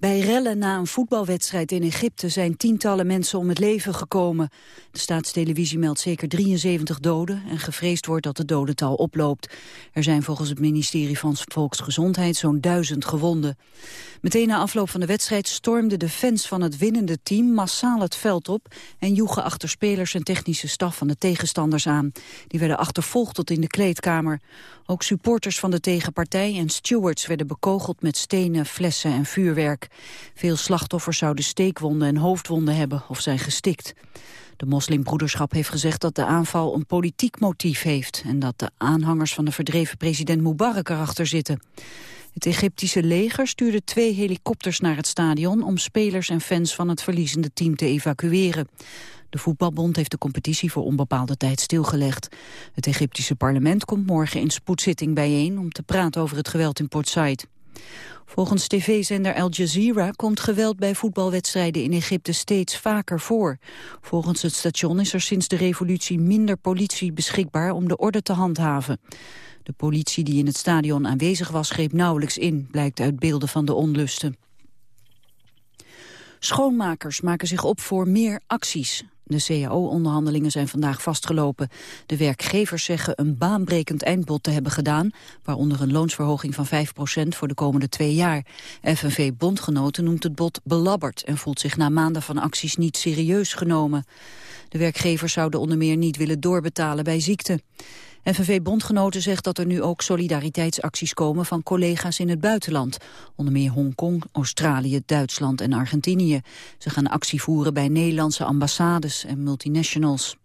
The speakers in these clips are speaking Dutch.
Bij rellen na een voetbalwedstrijd in Egypte zijn tientallen mensen om het leven gekomen. De staatstelevisie meldt zeker 73 doden en gevreesd wordt dat het dodental oploopt. Er zijn volgens het ministerie van Volksgezondheid zo'n duizend gewonden. Meteen na afloop van de wedstrijd stormden de fans van het winnende team massaal het veld op en joegen achter spelers en technische staf van de tegenstanders aan. Die werden achtervolgd tot in de kleedkamer. Ook supporters van de tegenpartij en stewards werden bekogeld met stenen, flessen en vuurwerk. Veel slachtoffers zouden steekwonden en hoofdwonden hebben of zijn gestikt. De moslimbroederschap heeft gezegd dat de aanval een politiek motief heeft... en dat de aanhangers van de verdreven president Mubarak erachter zitten. Het Egyptische leger stuurde twee helikopters naar het stadion... om spelers en fans van het verliezende team te evacueren. De voetbalbond heeft de competitie voor onbepaalde tijd stilgelegd. Het Egyptische parlement komt morgen in spoedzitting bijeen... om te praten over het geweld in Port Said. Volgens tv-zender Al Jazeera komt geweld bij voetbalwedstrijden in Egypte steeds vaker voor. Volgens het station is er sinds de revolutie minder politie beschikbaar om de orde te handhaven. De politie die in het stadion aanwezig was greep nauwelijks in, blijkt uit beelden van de onlusten. Schoonmakers maken zich op voor meer acties. De CAO-onderhandelingen zijn vandaag vastgelopen. De werkgevers zeggen een baanbrekend eindbod te hebben gedaan... waaronder een loonsverhoging van 5% voor de komende twee jaar. FNV-bondgenoten noemt het bod belabberd... en voelt zich na maanden van acties niet serieus genomen. De werkgevers zouden onder meer niet willen doorbetalen bij ziekte. FNV-bondgenoten zegt dat er nu ook solidariteitsacties komen van collega's in het buitenland. Onder meer Hongkong, Australië, Duitsland en Argentinië. Ze gaan actie voeren bij Nederlandse ambassades en multinationals.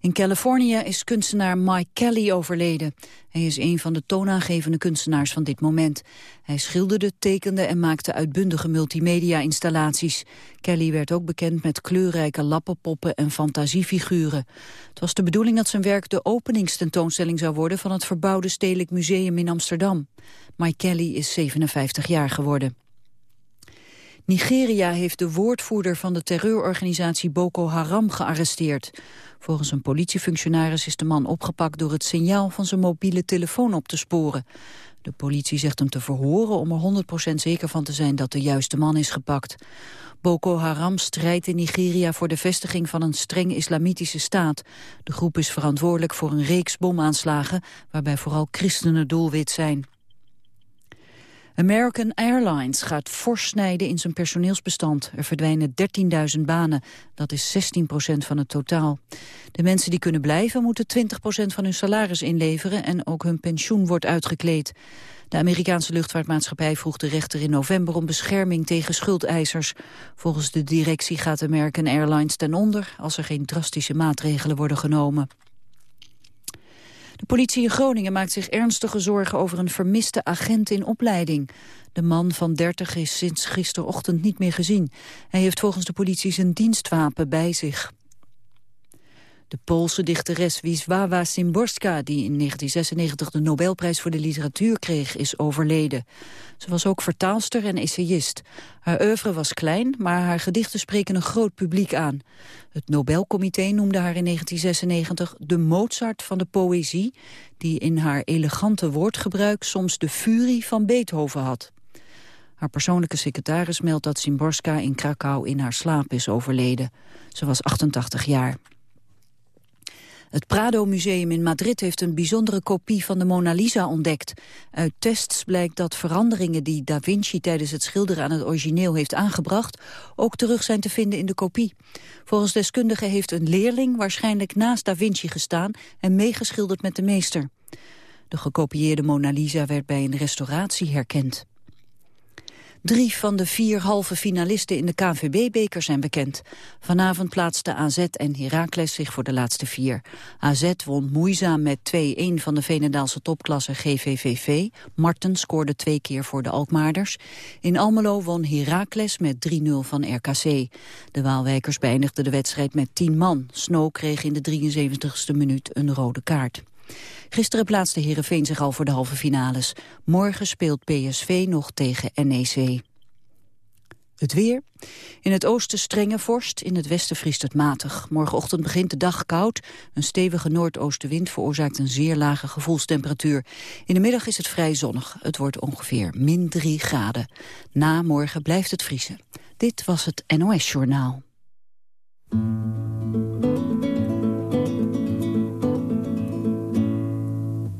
In Californië is kunstenaar Mike Kelly overleden. Hij is een van de toonaangevende kunstenaars van dit moment. Hij schilderde, tekende en maakte uitbundige multimedia-installaties. Kelly werd ook bekend met kleurrijke lappenpoppen en fantasiefiguren. Het was de bedoeling dat zijn werk de openingstentoonstelling zou worden... van het verbouwde Stedelijk Museum in Amsterdam. Mike Kelly is 57 jaar geworden. Nigeria heeft de woordvoerder van de terreurorganisatie Boko Haram gearresteerd. Volgens een politiefunctionaris is de man opgepakt door het signaal van zijn mobiele telefoon op te sporen. De politie zegt hem te verhoren om er 100% zeker van te zijn dat de juiste man is gepakt. Boko Haram strijdt in Nigeria voor de vestiging van een streng islamitische staat. De groep is verantwoordelijk voor een reeks bomaanslagen waarbij vooral christenen doelwit zijn. American Airlines gaat fors snijden in zijn personeelsbestand. Er verdwijnen 13.000 banen. Dat is 16 procent van het totaal. De mensen die kunnen blijven moeten 20 procent van hun salaris inleveren... en ook hun pensioen wordt uitgekleed. De Amerikaanse luchtvaartmaatschappij vroeg de rechter in november om bescherming tegen schuldeisers. Volgens de directie gaat American Airlines ten onder als er geen drastische maatregelen worden genomen. De politie in Groningen maakt zich ernstige zorgen over een vermiste agent in opleiding. De man van 30 is sinds gisterochtend niet meer gezien. Hij heeft volgens de politie zijn dienstwapen bij zich. De Poolse dichteres Wisława Szymborska, die in 1996 de Nobelprijs voor de literatuur kreeg, is overleden. Ze was ook vertaalster en essayist. Haar oeuvre was klein, maar haar gedichten spreken een groot publiek aan. Het Nobelcomité noemde haar in 1996 de Mozart van de poëzie, die in haar elegante woordgebruik soms de furie van Beethoven had. Haar persoonlijke secretaris meldt dat Szymborska in Krakau in haar slaap is overleden. Ze was 88 jaar. Het Prado Museum in Madrid heeft een bijzondere kopie van de Mona Lisa ontdekt. Uit tests blijkt dat veranderingen die Da Vinci tijdens het schilderen aan het origineel heeft aangebracht, ook terug zijn te vinden in de kopie. Volgens deskundigen heeft een leerling waarschijnlijk naast Da Vinci gestaan en meegeschilderd met de meester. De gekopieerde Mona Lisa werd bij een restauratie herkend. Drie van de vier halve finalisten in de KNVB-beker zijn bekend. Vanavond plaatsten AZ en Heracles zich voor de laatste vier. AZ won moeizaam met 2-1 van de Venendaalse topklasse GVVV. Marten scoorde twee keer voor de Alkmaarders. In Almelo won Heracles met 3-0 van RKC. De Waalwijkers beëindigden de wedstrijd met 10 man. Snow kreeg in de 73ste minuut een rode kaart. Gisteren plaatste Heerenveen zich al voor de halve finales. Morgen speelt PSV nog tegen NEC. Het weer. In het oosten strenge vorst, in het westen vriest het matig. Morgenochtend begint de dag koud. Een stevige noordoostenwind veroorzaakt een zeer lage gevoelstemperatuur. In de middag is het vrij zonnig. Het wordt ongeveer min 3 graden. Na morgen blijft het vriezen. Dit was het NOS Journaal.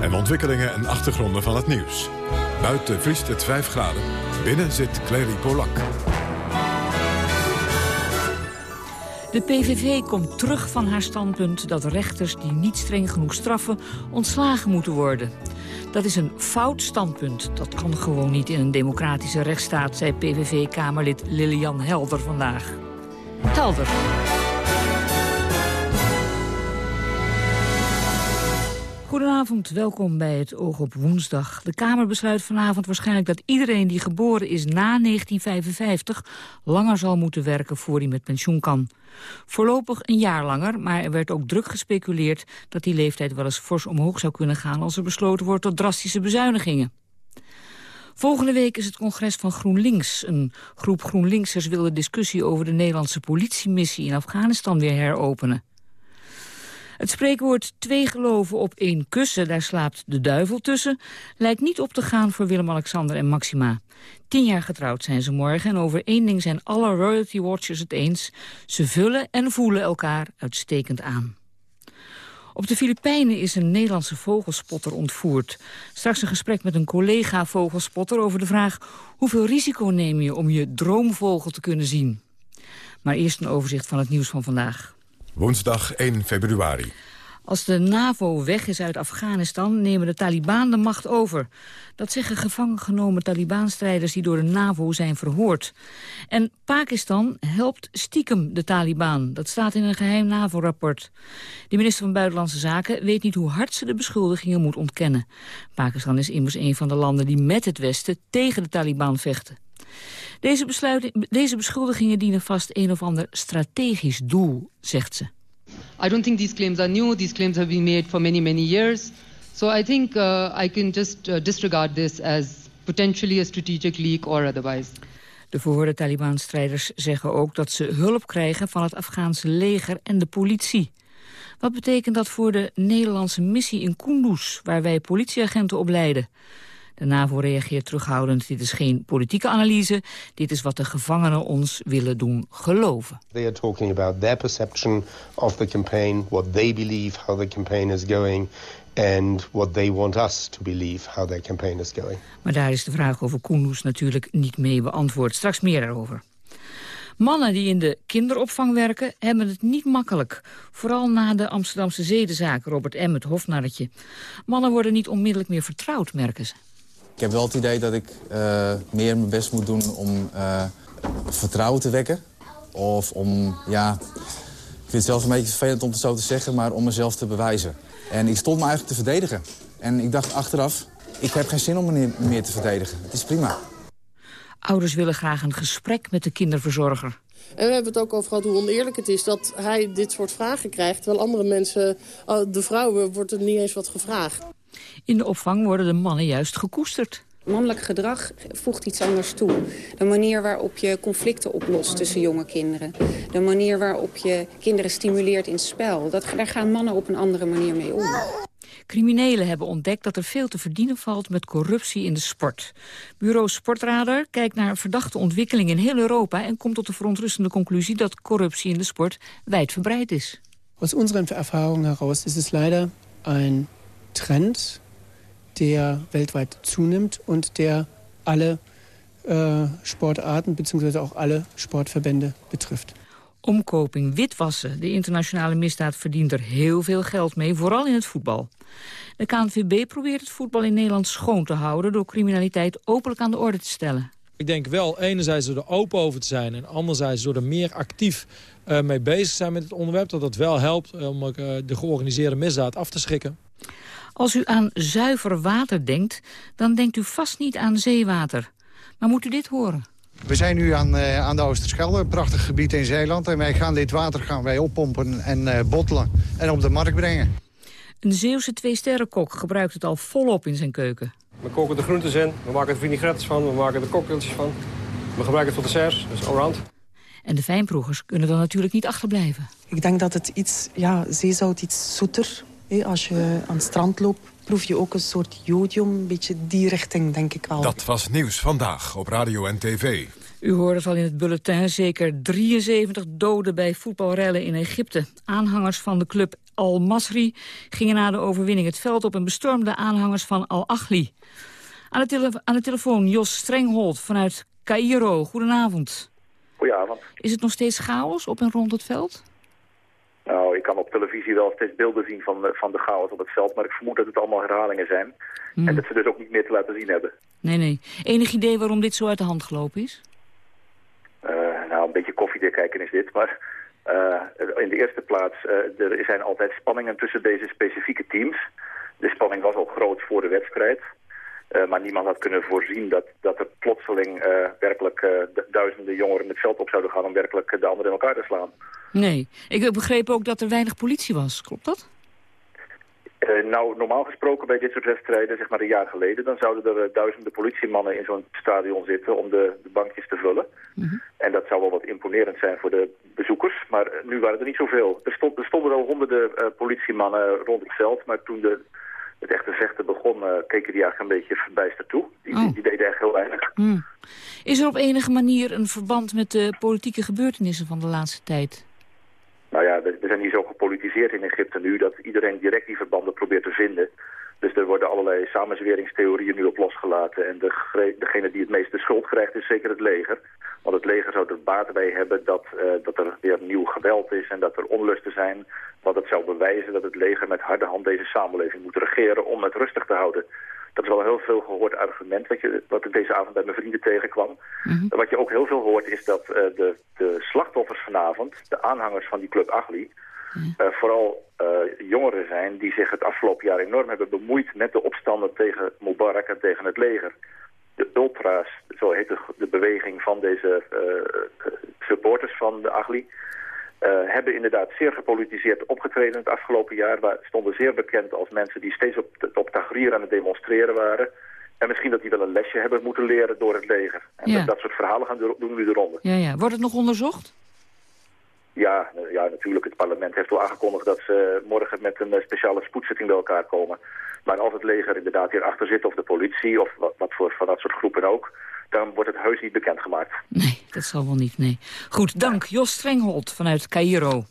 En ontwikkelingen en achtergronden van het nieuws. Buiten vriest het 5 graden. Binnen zit Clary Polak. De PVV komt terug van haar standpunt dat rechters die niet streng genoeg straffen ontslagen moeten worden. Dat is een fout standpunt. Dat kan gewoon niet in een democratische rechtsstaat, zei PVV-kamerlid Lilian Helder vandaag. Helder. Goedenavond, welkom bij het Oog op Woensdag. De Kamer besluit vanavond waarschijnlijk dat iedereen die geboren is na 1955... langer zal moeten werken voor hij met pensioen kan. Voorlopig een jaar langer, maar er werd ook druk gespeculeerd... dat die leeftijd wel eens fors omhoog zou kunnen gaan... als er besloten wordt tot drastische bezuinigingen. Volgende week is het congres van GroenLinks. Een groep GroenLinksers wil de discussie over de Nederlandse politiemissie in Afghanistan weer heropenen. Het spreekwoord twee geloven op één kussen, daar slaapt de duivel tussen... lijkt niet op te gaan voor Willem-Alexander en Maxima. Tien jaar getrouwd zijn ze morgen en over één ding zijn alle royalty watchers het eens. Ze vullen en voelen elkaar uitstekend aan. Op de Filipijnen is een Nederlandse vogelspotter ontvoerd. Straks een gesprek met een collega vogelspotter over de vraag... hoeveel risico neem je om je droomvogel te kunnen zien? Maar eerst een overzicht van het nieuws van vandaag. Woensdag 1 februari. Als de NAVO weg is uit Afghanistan, nemen de Taliban de macht over. Dat zeggen gevangen genomen Taliban-strijders die door de NAVO zijn verhoord. En Pakistan helpt stiekem de Taliban. Dat staat in een geheim NAVO-rapport. De minister van Buitenlandse Zaken weet niet hoe hard ze de beschuldigingen moet ontkennen. Pakistan is immers een van de landen die met het Westen tegen de Taliban vechten. Deze, deze beschuldigingen dienen vast een of ander strategisch doel, zegt ze. I don't think these claims are new. These claims have been made for many, many years. So I think uh, I can just uh, disregard this as potentially a strategic leak or otherwise. De verhoorde Taliban-strijders zeggen ook dat ze hulp krijgen van het Afghaanse leger en de politie. Wat betekent dat voor de Nederlandse missie in Kunduz, waar wij politieagenten opleiden? De NAVO reageert terughoudend. Dit is geen politieke analyse. Dit is wat de gevangenen ons willen doen geloven. They are talking about their perception of the campaign, what they believe how the campaign is going and what they want us to believe how their campaign is going. Maar daar is de vraag over Kunduz natuurlijk niet mee beantwoord. Straks meer daarover. Mannen die in de kinderopvang werken hebben het niet makkelijk. Vooral na de Amsterdamse zedenzaak, Robert M., het hofnarretje. Mannen worden niet onmiddellijk meer vertrouwd, merken ze. Ik heb wel het idee dat ik uh, meer mijn best moet doen om uh, vertrouwen te wekken. Of om, ja, ik vind het zelf een beetje vervelend om het zo te zeggen, maar om mezelf te bewijzen. En ik stond me eigenlijk te verdedigen. En ik dacht achteraf, ik heb geen zin om me meer te verdedigen. Het is prima. Ouders willen graag een gesprek met de kinderverzorger. En we hebben het ook over gehad hoe oneerlijk het is dat hij dit soort vragen krijgt. Terwijl andere mensen, oh, de vrouwen, wordt er niet eens wat gevraagd. In de opvang worden de mannen juist gekoesterd. Mannelijk gedrag voegt iets anders toe. De manier waarop je conflicten oplost tussen jonge kinderen. De manier waarop je kinderen stimuleert in spel. Dat, daar gaan mannen op een andere manier mee om. Criminelen hebben ontdekt dat er veel te verdienen valt met corruptie in de sport. Bureau Sportradar kijkt naar verdachte ontwikkelingen in heel Europa... en komt tot de verontrustende conclusie dat corruptie in de sport wijdverbreid is. Aus unseren Erfahrungen heraus ist es leider ein Trend, der weltweit zunimmt und der alle äh, Sportarten bzw. auch alle Sportverbände betrifft. Omkoping, witwassen. De internationale misdaad verdient er heel veel geld mee, vooral in het voetbal. De KNVB probeert het voetbal in Nederland schoon te houden... door criminaliteit openlijk aan de orde te stellen. Ik denk wel, enerzijds door er open over te zijn... en anderzijds door er meer actief uh, mee bezig zijn met het onderwerp... dat dat wel helpt om uh, de georganiseerde misdaad af te schrikken. Als u aan zuiver water denkt, dan denkt u vast niet aan zeewater. Maar moet u dit horen? We zijn nu aan, uh, aan de Oosterschelde, een prachtig gebied in Zeeland. En wij gaan dit water gaan wij oppompen en uh, bottelen en op de markt brengen. Een Zeeuwse twee-sterrenkok gebruikt het al volop in zijn keuken. We koken de groentes in, we maken er vinaigrettes van, we maken er cocktailtjes van. We gebruiken het voor desserts, dus allround. En de fijnproevers kunnen dan natuurlijk niet achterblijven. Ik denk dat het iets, ja, zeezout iets zoeter. Als je aan het strand loopt, proef je ook een soort jodium. Een beetje die richting, denk ik wel. Dat was Nieuws Vandaag op Radio en TV. U hoorde het al in het bulletin, zeker 73 doden bij voetbalrellen in Egypte. Aanhangers van de club Al-Masri gingen na de overwinning het veld op... en bestormden aanhangers van Al-Achli. Aan, aan, de telefoon Jos Strenghold vanuit Cairo. Goedenavond. Goedenavond. Is het nog steeds chaos op en rond het veld? Nou, ik kan op televisie wel steeds beelden zien van, de, van de chaos op het veld... maar ik vermoed dat het allemaal herhalingen zijn. En dat ze dus ook niet meer te laten zien hebben. Nee, nee. Enig idee waarom dit zo uit de hand gelopen is? Uh, nou, een beetje koffiedik kijken is dit, maar... Uh, in de eerste plaats, uh, er zijn altijd spanningen tussen deze specifieke teams. De spanning was al groot voor de wedstrijd. Uh, maar niemand had kunnen voorzien dat, dat er plotseling uh, werkelijk uh, duizenden jongeren het veld op zouden gaan om werkelijk de anderen in elkaar te slaan. Nee, ik begreep ook dat er weinig politie was. Klopt dat? nou, normaal gesproken bij dit soort wedstrijden, zeg maar een jaar geleden, dan zouden er duizenden politiemannen in zo'n stadion zitten om de, de bankjes te vullen. -hmm. En dat zou wel wat imponerend zijn voor de bezoekers, maar nu waren er niet zoveel. Er, stond, er stonden wel honderden politiemannen rond het veld, maar toen de het echte vechten begon, keken die eigenlijk een beetje verbijsterd toe. Die, oh. die deden echt heel weinig. Hmm. Is er op enige manier een verband met de politieke gebeurtenissen van de laatste tijd? Nou ja, we, we zijn hier zo gepolitiseerd in Egypte nu dat iedereen direct die verbanden probeert te vinden. Dus er worden allerlei samenzweringstheorieën nu op losgelaten. En de, degene die het meeste schuld krijgt is zeker het leger. Want het leger zou er baat bij hebben dat, uh, dat er weer nieuw geweld is en dat er onlusten zijn. Want dat zou bewijzen dat het leger met harde hand deze samenleving moet regeren om het rustig te houden. Dat is wel een heel veel gehoord argument wat, je, wat ik deze avond bij mijn vrienden tegenkwam. Mm -hmm. Wat je ook heel veel hoort is dat uh, de, de slachtoffers vanavond, de aanhangers van die club Agli... Uh, vooral uh, jongeren zijn die zich het afgelopen jaar enorm hebben bemoeid met de opstanden tegen Mubarak en tegen het leger. De ultra's, zo heet de, de beweging van deze uh, supporters van de Agli, hebben inderdaad zeer gepolitiseerd opgetreden het afgelopen jaar. Maar stonden zeer bekend als mensen die steeds op, op Tahrir aan het demonstreren waren. En misschien dat die wel een lesje hebben moeten leren door het leger. En Ja. dat, dat soort verhalen gaan doen nu de ronde. Ja, ja. Wordt het nog onderzocht? Ja, eh, ja, natuurlijk. Het parlement heeft al aangekondigd dat ze morgen met een eh, speciale spoedzitting bij elkaar komen. Maar als het leger inderdaad hierachter zit, of de politie, of wat, wat voor van dat soort groepen ook, dan wordt het heus niet bekendgemaakt. Nee, dat zal wel niet, nee. Goed, dank. Jos Strenghold vanuit Cairo.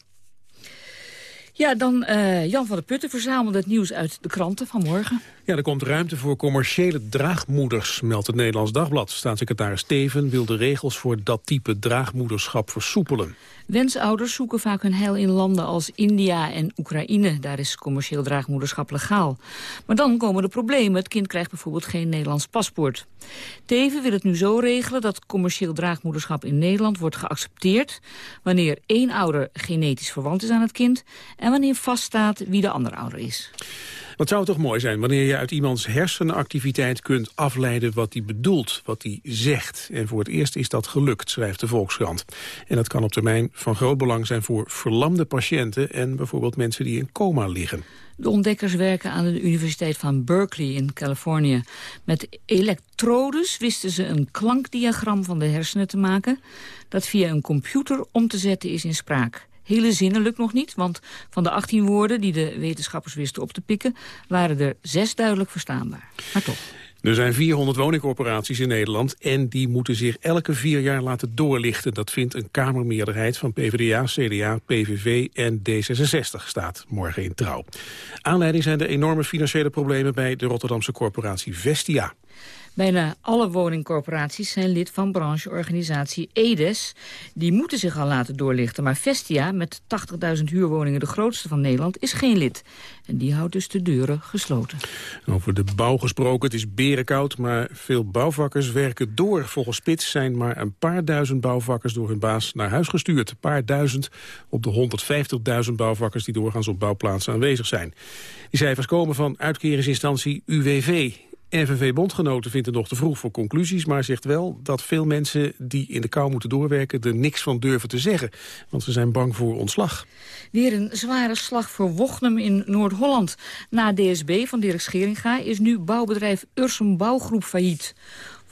Ja, dan eh, Jan van der Putten verzamelde het nieuws uit de kranten van morgen. Ja, er komt ruimte voor commerciële draagmoeders, meldt het Nederlands Dagblad. Staatssecretaris Steven wil de regels voor dat type draagmoederschap versoepelen. Wensouders zoeken vaak hun heil in landen als India en Oekraïne. Daar is commercieel draagmoederschap legaal. Maar dan komen de problemen. Het kind krijgt bijvoorbeeld geen Nederlands paspoort. Teven wil het nu zo regelen dat commercieel draagmoederschap in Nederland wordt geaccepteerd... wanneer één ouder genetisch verwant is aan het kind... en wanneer vaststaat wie de andere ouder is. Wat zou toch mooi zijn wanneer je uit iemands hersenactiviteit kunt afleiden wat hij bedoelt, wat hij zegt. En voor het eerst is dat gelukt, schrijft de Volkskrant. En dat kan op termijn van groot belang zijn voor verlamde patiënten en bijvoorbeeld mensen die in coma liggen. De ontdekkers werken aan de Universiteit van Berkeley in Californië. Met elektrodes wisten ze een klankdiagram van de hersenen te maken... dat via een computer om te zetten is in spraak. Hele zinnen nog niet, want van de 18 woorden die de wetenschappers wisten op te pikken... waren er zes duidelijk verstaanbaar. Maar toch. Er zijn 400 woningcorporaties in Nederland en die moeten zich elke vier jaar laten doorlichten. Dat vindt een kamermeerderheid van PvdA, CDA, PVV en D66, staat morgen in trouw. Aanleiding zijn de enorme financiële problemen bij de Rotterdamse corporatie Vestia. Bijna alle woningcorporaties zijn lid van brancheorganisatie EDES. Die moeten zich al laten doorlichten, maar Vestia, met 80.000 huurwoningen de grootste van Nederland, is geen lid. En die houdt dus de deuren gesloten. Over de bouw gesproken, het is berenkoud, maar veel bouwvakkers werken door. Volgens Spits zijn maar een paar duizend bouwvakkers door hun baas naar huis gestuurd. Een paar duizend op de 150.000 bouwvakkers die doorgaans op bouwplaatsen aanwezig zijn. Die cijfers komen van uitkeringsinstantie UWV. NVV-bondgenoten vindt het nog te vroeg voor conclusies... maar zegt wel dat veel mensen die in de kou moeten doorwerken... er niks van durven te zeggen, want ze zijn bang voor ontslag. Weer een zware slag voor Wochnum in Noord-Holland. Na DSB van Dirk Scheringa is nu bouwbedrijf Ursum Bouwgroep failliet.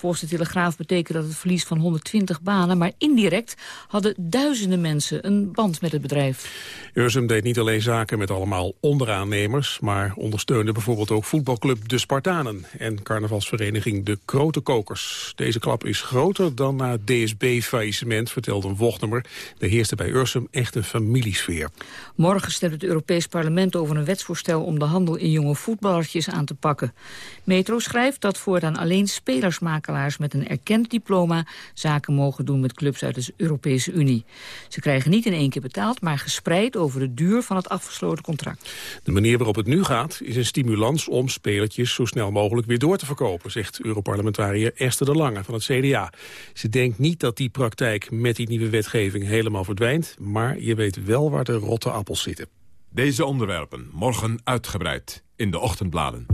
Volgens de Telegraaf betekent dat het verlies van 120 banen... maar indirect hadden duizenden mensen een band met het bedrijf. Ursum deed niet alleen zaken met allemaal onderaannemers... maar ondersteunde bijvoorbeeld ook voetbalclub De Spartanen... en carnavalsvereniging De Krote Kokers. Deze klap is groter dan na het DSB-faillissement, vertelde een Wochnemer. Er heerste bij Ursum echt een familiesfeer. Morgen stemt het Europees Parlement over een wetsvoorstel... om de handel in jonge voetballertjes aan te pakken. Metro schrijft dat voortaan alleen met een erkend diploma zaken mogen doen met clubs uit de Europese Unie. Ze krijgen niet in één keer betaald, maar gespreid over de duur van het afgesloten contract. De manier waarop het nu gaat is een stimulans om spelertjes zo snel mogelijk weer door te verkopen, zegt Europarlementariër Esther de Lange van het CDA. Ze denkt niet dat die praktijk met die nieuwe wetgeving helemaal verdwijnt, maar je weet wel waar de rotte appels zitten. Deze onderwerpen morgen uitgebreid in de ochtendbladen.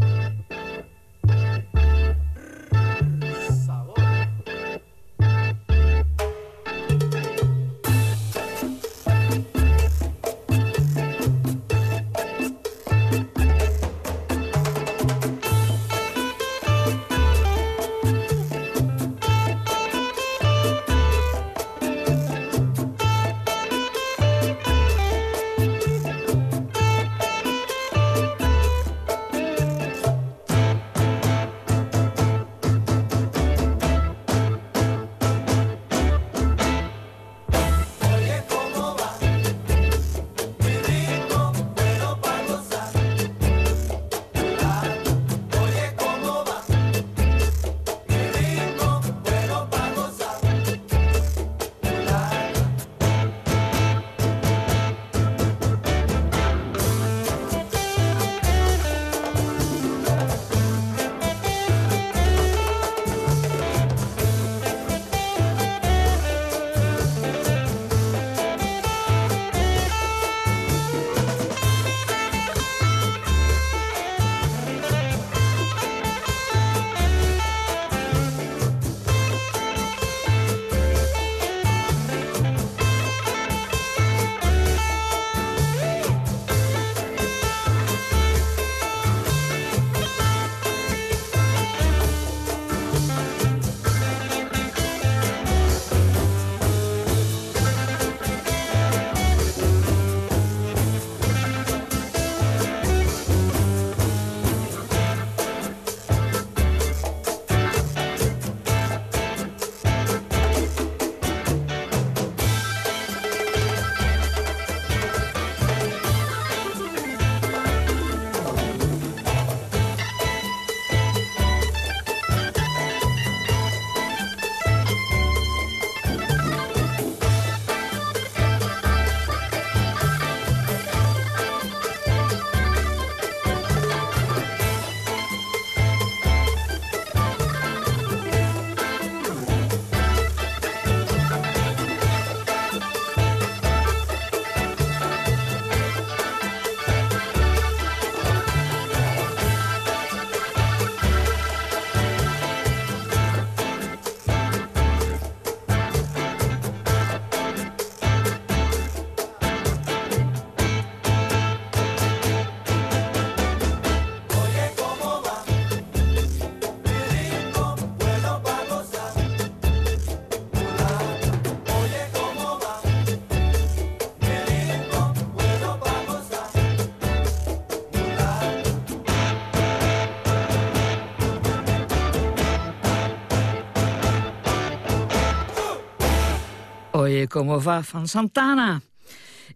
Oye van Santana.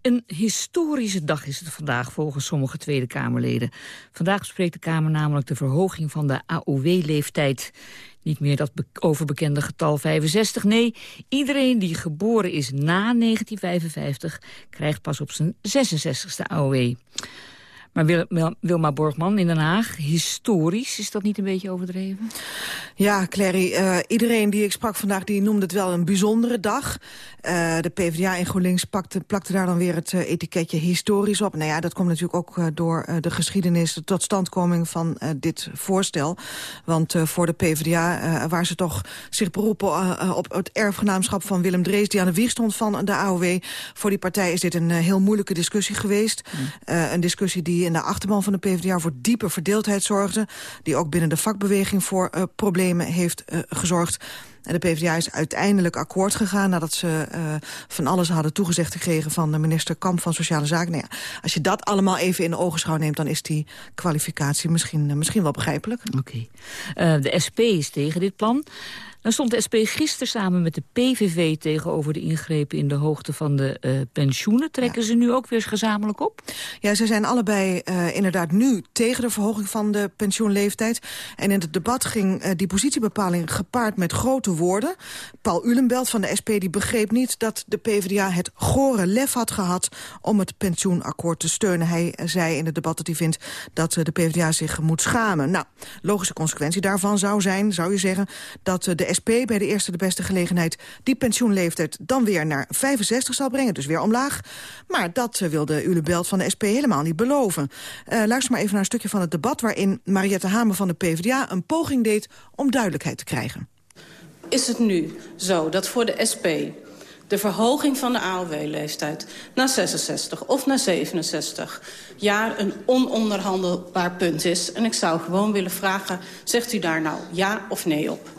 Een historische dag is het vandaag volgens sommige Tweede Kamerleden. Vandaag bespreekt de Kamer namelijk de verhoging van de AOW-leeftijd. Niet meer dat overbekende getal 65. Nee, iedereen die geboren is na 1955 krijgt pas op zijn 66ste AOW. Maar Wilma Borgman in Den Haag, historisch, is dat niet een beetje overdreven? Ja, Clary, uh, iedereen die ik sprak vandaag die noemde het wel een bijzondere dag. Uh, de PvdA in GroenLinks pakte, plakte daar dan weer het uh, etiketje historisch op. Nou ja, dat komt natuurlijk ook door de geschiedenis, de totstandkoming van dit voorstel. Want voor de PvdA, waar ze toch zich beroepen op het erfgenaamschap van Willem Drees... die aan de wieg stond van de AOW, voor die partij is dit een heel moeilijke discussie geweest. Mm. een discussie die in de achterban van de PvdA voor diepe verdeeldheid zorgde. Die ook binnen de vakbeweging voor uh, problemen heeft uh, gezorgd. En de PvdA is uiteindelijk akkoord gegaan nadat ze uh, van alles hadden toegezegd gekregen van de minister Kamp van Sociale Zaken. Nou ja, als je dat allemaal even in de ogenschouw neemt, dan is die kwalificatie misschien, misschien wel begrijpelijk. Oké. De SP is tegen dit plan. Dan stond de SP gisteren samen met de PVV tegenover de ingrepen in de hoogte van de uh, pensioenen. Trekken ze nu ook weer gezamenlijk op? Ja, ze zijn allebei uh, inderdaad nu tegen de verhoging van de pensioenleeftijd. En in het debat ging uh, die positiebepaling gepaard met grote woorden. Paul Ulenbelt van de SP die begreep niet dat de PvdA het gore lef had gehad om het pensioenakkoord te steunen. Hij zei in het debat dat hij vindt dat de PvdA zich moet schamen. Nou, logische consequentie daarvan zou zijn, zou je zeggen, dat de SP bij de eerste de beste gelegenheid... die pensioenleeftijd dan weer naar 65 zal brengen, dus weer omlaag. Maar dat uh, wilde Ule Belt van de SP helemaal niet beloven. Uh, luister maar even naar een stukje van het debat... waarin Mariette Hamer van de PvdA een poging deed om duidelijkheid te krijgen. Is het nu zo dat voor de SP de verhoging van de AOW-leeftijd naar 66 of naar 67 jaar een ononderhandelbaar punt is. En ik zou gewoon willen vragen, zegt u daar nou ja of nee op?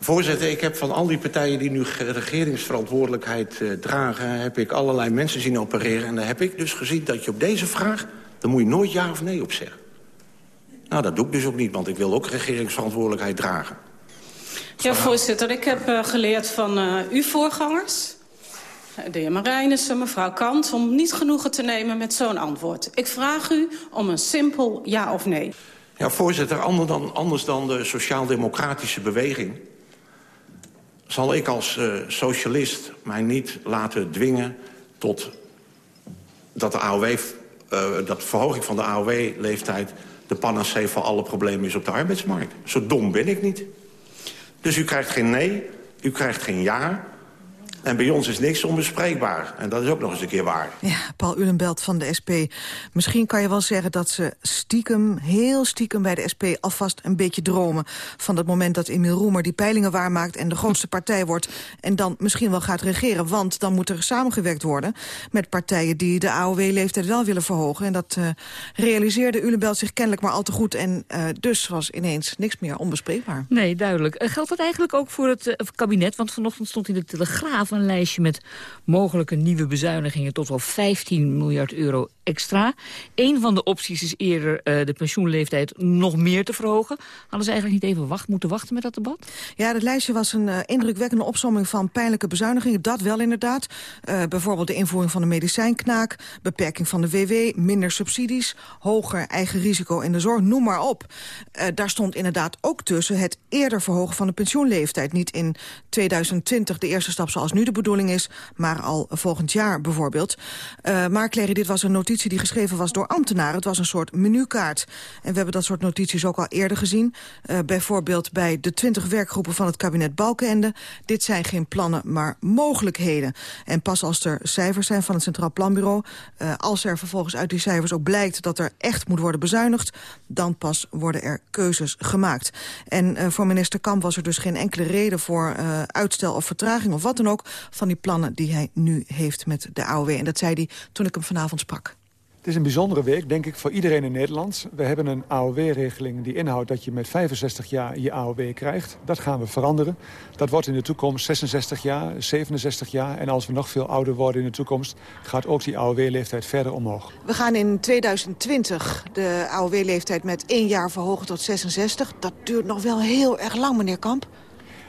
Voorzitter, ik heb van al die partijen die nu regeringsverantwoordelijkheid uh, dragen... heb ik allerlei mensen zien opereren. En dan heb ik dus gezien dat je op deze vraag... daar moet je nooit ja of nee op zeggen. Nou, dat doe ik dus ook niet, want ik wil ook regeringsverantwoordelijkheid dragen. Ja, voorzitter, ik heb uh, geleerd van uh, uw voorgangers... de heer Marijnissen, mevrouw Kant... om niet genoegen te nemen met zo'n antwoord. Ik vraag u om een simpel ja of nee. Ja, voorzitter, anders dan, anders dan de sociaal-democratische beweging zal ik als uh, socialist mij niet laten dwingen tot dat de AOW, uh, dat verhoging van de AOW-leeftijd de panacee voor alle problemen is op de arbeidsmarkt. Zo dom ben ik niet. Dus u krijgt geen nee, u krijgt geen ja. En bij ons is niks onbespreekbaar. En dat is ook nog eens een keer waar. Ja, Paul Ulenbelt van de SP. Misschien kan je wel zeggen dat ze stiekem, heel stiekem bij de SP... alvast een beetje dromen van het moment dat Emiel Roemer die peilingen waarmaakt... en de grootste partij wordt en dan misschien wel gaat regeren. Want dan moet er samengewerkt worden met partijen... die de AOW-leeftijd wel willen verhogen. En dat uh, realiseerde Ulenbelt zich kennelijk maar al te goed. En uh, dus was ineens niks meer onbespreekbaar. Nee, duidelijk. Uh, geldt dat eigenlijk ook voor het kabinet? Want vanochtend stond in de Telegraaf een lijstje met mogelijke nieuwe bezuinigingen... tot wel 15 miljard euro extra. Een van de opties is eerder uh, de pensioenleeftijd nog meer te verhogen. Hadden ze eigenlijk niet even wacht, moeten wachten met dat debat? Ja, het lijstje was een uh, indrukwekkende opsomming van pijnlijke bezuinigingen. Dat wel inderdaad. Uh, bijvoorbeeld de invoering van de medicijnknaak, beperking van de WW, minder subsidies, hoger eigen risico in de zorg, noem maar op. daar stond inderdaad ook tussen het eerder verhogen van de pensioenleeftijd. Niet in 2020 de eerste stap zoals nu de bedoeling is, maar al volgend jaar bijvoorbeeld. maar Clary, dit was een notitie die geschreven was door ambtenaren. Het was een soort menukaart. En we hebben dat soort notities ook al eerder gezien. Uh, bijvoorbeeld bij de twintig werkgroepen van het kabinet Balkenende. Dit zijn geen plannen, maar mogelijkheden. En pas als er cijfers zijn van het Centraal Planbureau... Uh, als er vervolgens uit die cijfers ook blijkt dat er echt moet worden bezuinigd... dan pas worden er keuzes gemaakt. En uh, voor minister Kamp was er dus geen enkele reden voor uitstel of vertraging... of wat dan ook van die plannen die hij nu heeft met de AOW. En dat zei hij toen ik hem vanavond sprak. Het is een bijzondere week, denk ik, voor iedereen in Nederland. We hebben een AOW-regeling die inhoudt dat je met 65 jaar je AOW krijgt. Dat gaan we veranderen. Dat wordt in de toekomst 66 jaar, 67 jaar. En als we nog veel ouder worden in de toekomst... gaat ook die AOW-leeftijd verder omhoog. We gaan in 2020 de AOW-leeftijd met één jaar verhogen tot 66. Dat duurt nog wel heel erg lang, meneer Kamp.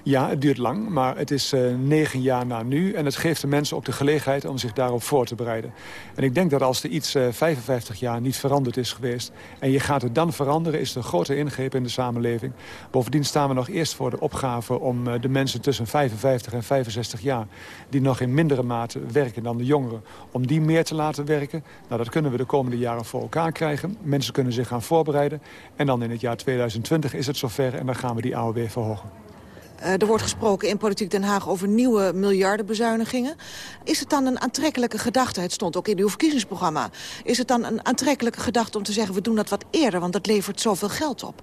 Ja, het duurt lang, maar het is uh, negen jaar na nu. En het geeft de mensen ook de gelegenheid om zich daarop voor te bereiden. En ik denk dat als er iets uh, 55 jaar niet veranderd is geweest... en je gaat het dan veranderen, is het een grote ingreep in de samenleving. Bovendien staan we nog eerst voor de opgave om uh, de mensen tussen 55 en 65 jaar... die nog in mindere mate werken dan de jongeren, om die meer te laten werken. Nou, dat kunnen we de komende jaren voor elkaar krijgen. Mensen kunnen zich gaan voorbereiden. En dan in het jaar 2020 is het zover en dan gaan we die AOW verhogen. Uh, er wordt gesproken in Politiek Den Haag over nieuwe miljardenbezuinigingen. Is het dan een aantrekkelijke gedachte, het stond ook in uw verkiezingsprogramma... is het dan een aantrekkelijke gedachte om te zeggen... we doen dat wat eerder, want dat levert zoveel geld op?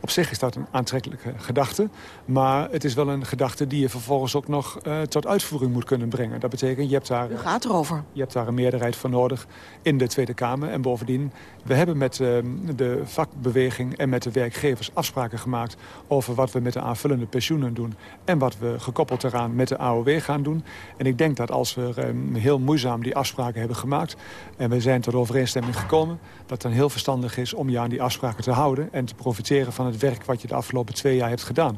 Op zich is dat een aantrekkelijke gedachte. Maar het is wel een gedachte die je vervolgens ook nog uh, tot uitvoering moet kunnen brengen. Dat betekent, je hebt daar... U gaat erover. Je hebt daar een meerderheid voor nodig in de Tweede Kamer. En bovendien, we hebben met uh, de vakbeweging en met de werkgevers afspraken gemaakt... over wat we met de aanvullende pensioenen doen. En wat we gekoppeld eraan met de AOW gaan doen. En ik denk dat als we uh, heel moeizaam die afspraken hebben gemaakt... en we zijn tot overeenstemming gekomen... dat het dan heel verstandig is om je aan die afspraken te houden... en te profiteren van het werk wat je de afgelopen twee jaar hebt gedaan.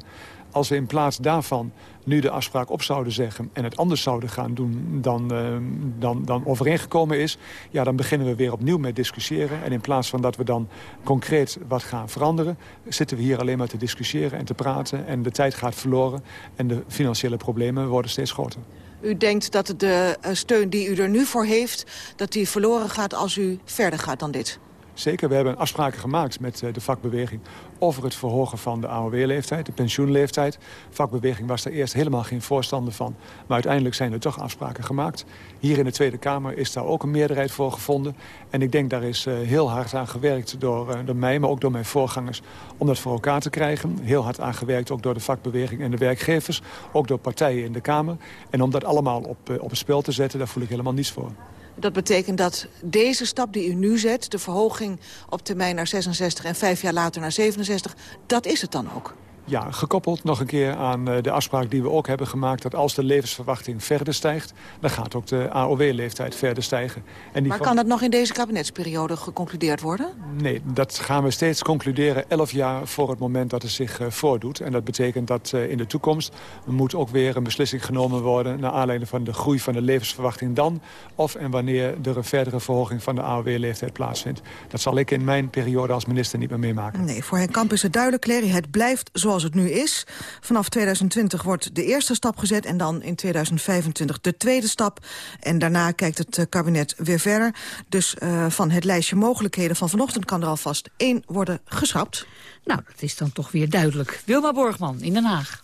Als we in plaats daarvan nu de afspraak op zouden zeggen... en het anders zouden gaan doen dan, uh, dan, dan overeengekomen is... ja, dan beginnen we weer opnieuw met discussiëren. En in plaats van dat we dan concreet wat gaan veranderen... zitten we hier alleen maar te discussiëren en te praten... en de tijd gaat verloren en de financiële problemen worden steeds groter. U denkt dat de steun die u er nu voor heeft... dat die verloren gaat als u verder gaat dan dit? Zeker, we hebben afspraken gemaakt met de vakbeweging over het verhogen van de AOW-leeftijd, de pensioenleeftijd. Vakbeweging was daar eerst helemaal geen voorstander van. Maar uiteindelijk zijn er toch afspraken gemaakt. Hier in de Tweede Kamer is daar ook een meerderheid voor gevonden. En ik denk daar is uh, heel hard aan gewerkt door, uh, door mij, maar ook door mijn voorgangers... om dat voor elkaar te krijgen. Heel hard aan gewerkt ook door de vakbeweging en de werkgevers. Ook door partijen in de Kamer. En om dat allemaal op, op het spel te zetten, daar voel ik helemaal niets voor. Dat betekent dat deze stap die u nu zet, de verhoging op termijn naar 66 en vijf jaar later naar 67, dat is het dan ook? Ja, gekoppeld nog een keer aan de afspraak die we ook hebben gemaakt... dat als de levensverwachting verder stijgt... dan gaat ook de AOW-leeftijd verder stijgen. En die maar kan dat nog in deze kabinetsperiode geconcludeerd worden? Nee, dat gaan we steeds concluderen elf jaar voor het moment dat het zich uh, voordoet. En dat betekent dat uh, in de toekomst moet ook weer een beslissing genomen worden... naar aanleiding van de groei van de levensverwachting dan... of en wanneer er een verdere verhoging van de AOW-leeftijd plaatsvindt. Dat zal ik in mijn periode als minister niet meer meemaken. Nee, voor Henk Kamp is het duidelijk, Clary. Het blijft zoals zoals het nu is. Vanaf 2020 wordt de eerste stap gezet en dan in 2025 de tweede stap. En daarna kijkt het eh, kabinet weer verder. Dus uh, van het lijstje mogelijkheden van vanochtend kan er alvast één worden geschrapt. Nou, dat is dan toch weer duidelijk. Wilma Borgman in Den Haag.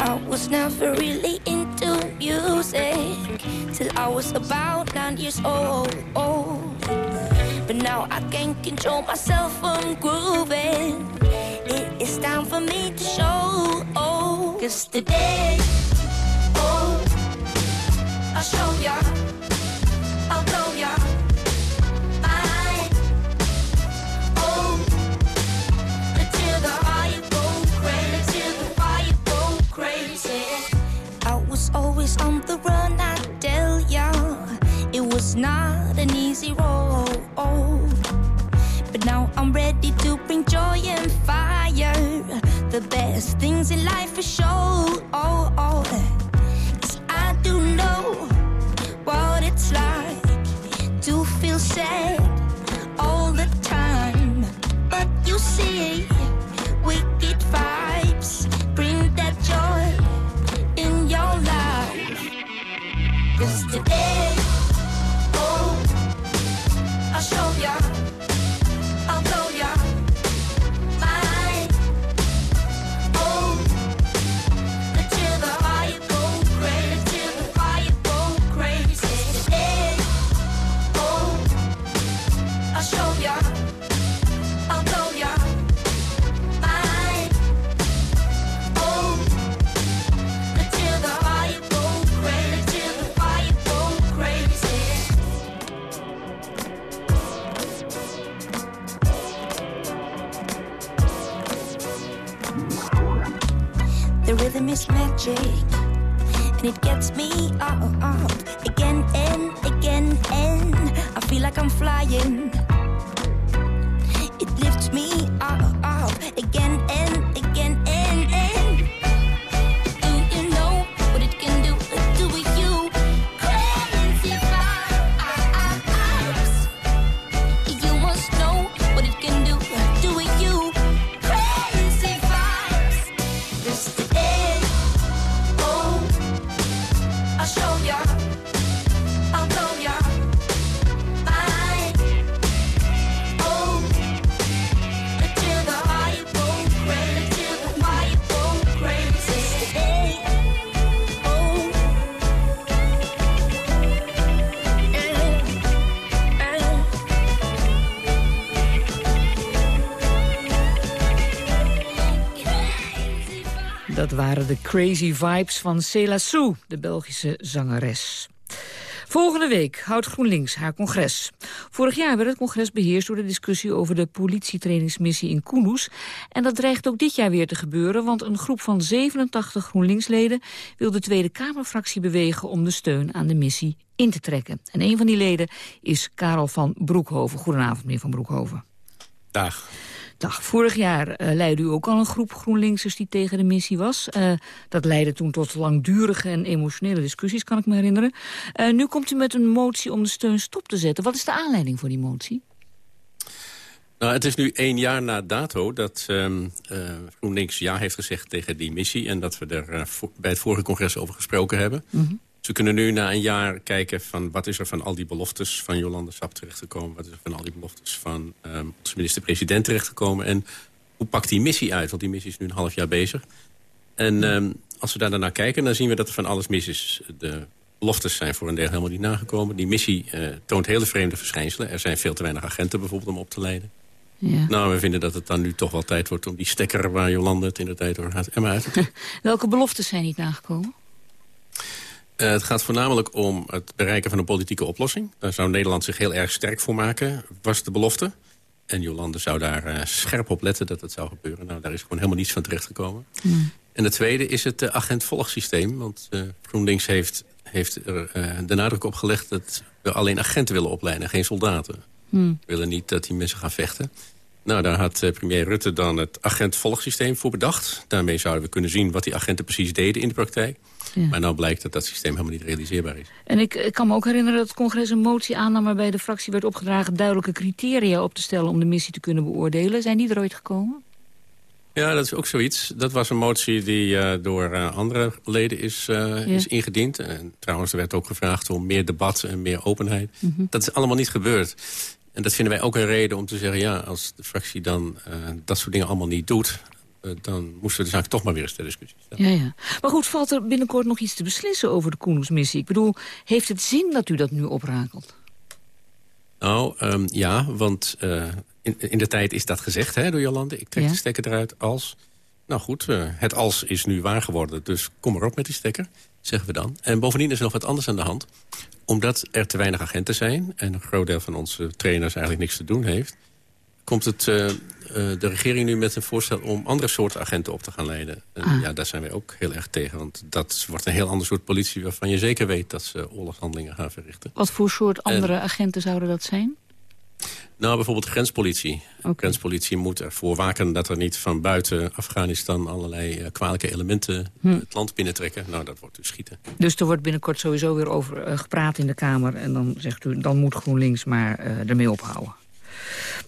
I was never really into music till I was about nine years old. But now I can't control myself from grooving. It is time for me to show. Cause today, oh, I'll show ya, always on the run, I tell ya. It was not an easy road. But now I'm ready to bring joy and fire. The best things in life for sure. Oh, oh. Cause I do know what it's like to feel sad all the time. But you see, Cause today, is magic, and it gets me up again and again, and I feel like I'm flying. Dat waren de crazy vibes van Cela Sou, de Belgische zangeres. Volgende week houdt GroenLinks haar congres. Vorig jaar werd het congres beheerst door de discussie over de politietrainingsmissie in Kunduz. En dat dreigt ook dit jaar weer te gebeuren, want een groep van 87 GroenLinks-leden wil de Tweede Kamerfractie bewegen om de steun aan de missie in te trekken. En een van die leden is Karel van Broekhoven. Goedenavond, meneer van Broekhoven. Dag. Dag. Vorig jaar eh, leidde u ook al een groep GroenLinksers die tegen de missie was. Eh, dat leidde toen tot langdurige en emotionele discussies, kan ik me herinneren. Eh, nu komt u met een motie om de steun stop te zetten. Wat is de aanleiding voor die motie? Nou, het is nu één jaar na dato dat ehm, eh, GroenLinks ja heeft gezegd tegen die missie... en dat we er bij het vorige congres over gesproken hebben. Dus we kunnen nu na een jaar kijken van wat is er van al die beloftes van Jolande Sap terechtgekomen. Wat is er van al die beloftes van ehm, onze minister-president terechtgekomen. En hoe pakt die missie uit? Want die missie is nu een half jaar bezig. En ehm, als we daar naar kijken, dan zien we dat er van alles mis is. De beloftes zijn voor een deel helemaal niet nagekomen. Die missie eh, toont hele vreemde verschijnselen. Er zijn veel te weinig agenten bijvoorbeeld om op te leiden. Ja. Nou, we vinden dat het dan nu toch wel tijd wordt om die stekker waar Jolande het in de tijd door gaat, maar uit. Welke beloftes zijn niet nagekomen? Eh, het gaat voornamelijk om het bereiken van een politieke oplossing. Daar zou Nederland zich heel erg sterk voor maken, was de belofte. En Jolande zou daar eh, scherp op letten dat het zou gebeuren. Nou, daar is gewoon helemaal niets van terechtgekomen. En het tweede is het uh, agent-volgsysteem. Want GroenLinks heeft, heeft er de nadruk op gelegd... dat we alleen agenten willen opleiden, geen soldaten. Hmm. We willen niet dat die mensen gaan vechten. Nou, daar had uh, premier Rutte dan het agent-volgsysteem voor bedacht. Daarmee zouden we kunnen zien wat die agenten precies deden in de praktijk. Ja. Maar nou blijkt dat dat systeem helemaal niet realiseerbaar is. En ik, ik, kan me ook herinneren dat het congres een motie aannam... waarbij de fractie werd opgedragen duidelijke criteria op te stellen... om de missie te kunnen beoordelen. Zijn die er ooit gekomen? Ja, dat is ook zoiets. Dat was een motie die uh, door uh, andere leden is, uh, ja. is ingediend. En trouwens, er werd ook gevraagd om meer debat en meer openheid. Mm -hmm. Dat is allemaal niet gebeurd. En dat vinden wij ook een reden om te zeggen... ja, als de fractie dan dat soort dingen allemaal niet doet... dan moesten we de zaak toch maar weer eens ter discussie stellen. Ja, ja. Maar goed, valt er binnenkort nog iets te beslissen over de Koenungsmissie? Ik bedoel, heeft het zin dat u dat nu oprakelt? Nou, um, ja, want uh, in, in, de tijd is dat gezegd hè, door Jolande. Ik trek ja. de stekker eruit als... Nou goed, het als is nu waar geworden, dus kom maar op met die stekker, zeggen we dan. En bovendien is er nog wat anders aan de hand. Omdat er te weinig agenten zijn en een groot deel van onze trainers eigenlijk niks te doen heeft... komt het, uh, de regering nu met een voorstel om andere soorten agenten op te gaan leiden. En ah. ja, daar zijn wij ook heel erg tegen, want dat wordt een heel ander soort politie... waarvan je zeker weet dat ze oorlogshandelingen gaan verrichten. Wat voor soort andere en, agenten zouden dat zijn? Nou, bijvoorbeeld grenspolitie. Okay. De grenspolitie moet ervoor waken dat er niet van buiten Afghanistan... allerlei uh, kwalijke elementen hm. het land binnentrekken. Nou, dat wordt dus schieten. Dus er wordt binnenkort sowieso weer over uh, gepraat in de Kamer... en dan zegt u, dan moet GroenLinks maar uh, ermee ophouden.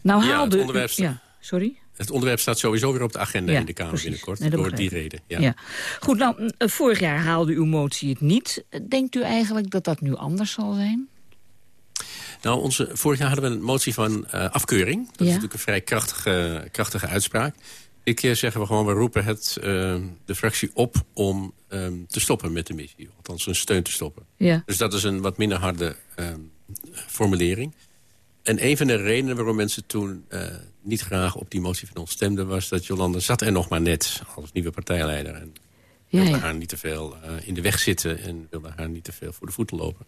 Nou ja, haalde... het onderwerp, ja, sorry? Het onderwerp staat sowieso weer op de agenda ja, in de Kamer precies. binnenkort. Nee, door die reden. Ja. ja. Goed, nou, vorig jaar haalde uw motie het niet. Denkt u eigenlijk dat dat nu anders zal zijn? Nou, onze, vorig jaar hadden we een motie van uh, afkeuring. Dat ja. is natuurlijk een vrij krachtige, krachtige uitspraak. Dit keer zeggen we gewoon, we roepen het, uh, de fractie op om um, te stoppen met de missie. Althans, een steun te stoppen. Ja. Dus dat is een wat minder harde um, formulering. En een van de redenen waarom mensen toen uh, niet graag op die motie van ons stemden... was dat Jolande zat er nog maar net als nieuwe partijleider. En wilde ja. haar niet te veel uh, in de weg zitten en wilde haar niet te veel voor de voeten lopen.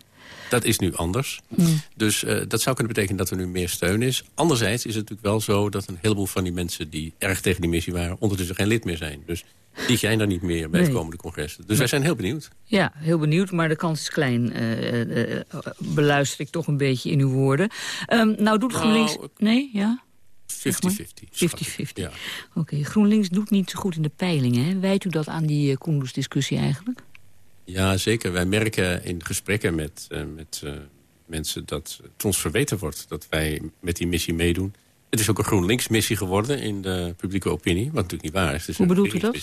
Dat is nu anders. Mm. Dus uh, dat zou kunnen betekenen dat er nu meer steun is. Anderzijds is het natuurlijk wel zo dat een heleboel van die mensen... die erg tegen die missie waren, ondertussen geen lid meer zijn. Dus Die zijn er niet meer bij het komende congres. Dus wij zijn heel benieuwd. Ja, heel benieuwd, maar de kans is klein. Uh, beluister ik toch een beetje in uw woorden. Um, nou doet GroenLinks... Nou, nee, ja? 50-50. 50-50. Ja. Oké, GroenLinks doet niet zo goed in de peilingen. Wijt u dat aan die uh, discussie eigenlijk? Ja, zeker. Wij merken in gesprekken met, uh, met uh, mensen dat het ons verweten wordt... dat wij met die missie meedoen. Het is ook een GroenLinks-missie geworden in de publieke opinie. Wat natuurlijk niet waar is. Het is Hoe bedoelt u dat?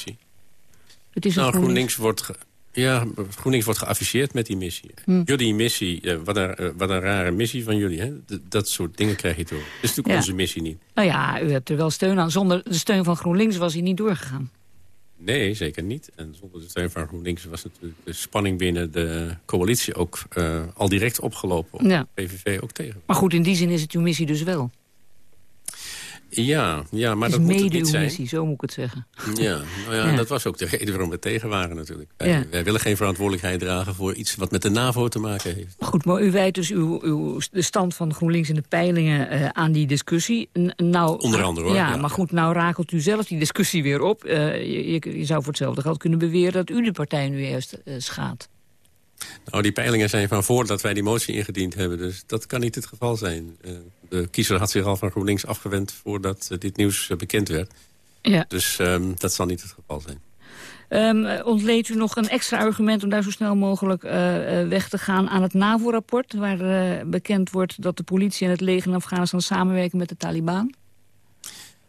Het is nou, GroenLinks, GroenLinks wordt ja, GroenLinks wordt geafficheerd met die missie. Hm. Jullie missie, uh, wat, een, uh, wat een rare missie van jullie. Hè? dat soort dingen krijg je toch. Dat is natuurlijk onze missie niet. Nou ja, u hebt er wel steun aan. Zonder de steun van GroenLinks was hij niet doorgegaan. Nee, zeker niet. En zonder de steun van GroenLinks was natuurlijk de spanning binnen de coalitie ook uh, al direct opgelopen. Ja. PVV ook tegen. Maar goed, in die zin is het uw missie dus wel. Ja, ja maar dat moet het niet zijn. missie, zo moet ik het zeggen. Ja, nou ja, dat was ook de reden waarom we tegen waren natuurlijk. Wij, wij, willen geen verantwoordelijkheid dragen voor iets wat met de NAVO te maken heeft. Goed, maar u wijt dus uw, uw, de stand van GroenLinks in de peilingen uh, aan die discussie. nou, Onder andere hoor. Ja, maar goed, nou rakelt u zelf die discussie weer op. Uh, je, je, zou voor hetzelfde geld kunnen beweren dat u de partij nu eerst uh, schaadt. Nou, die peilingen zijn van voordat wij die motie ingediend hebben. Dus dat kan niet het geval zijn. Uh, de kiezer had zich al van GroenLinks afgewend voordat uh, dit nieuws uh, bekend werd. Ja. Dus um, dat zal niet het geval zijn. Um, ontleed u nog een extra argument om daar zo snel mogelijk weg te gaan aan het NAVO-rapport... waar bekend wordt dat de politie en het leger in Afghanistan samenwerken met de Taliban?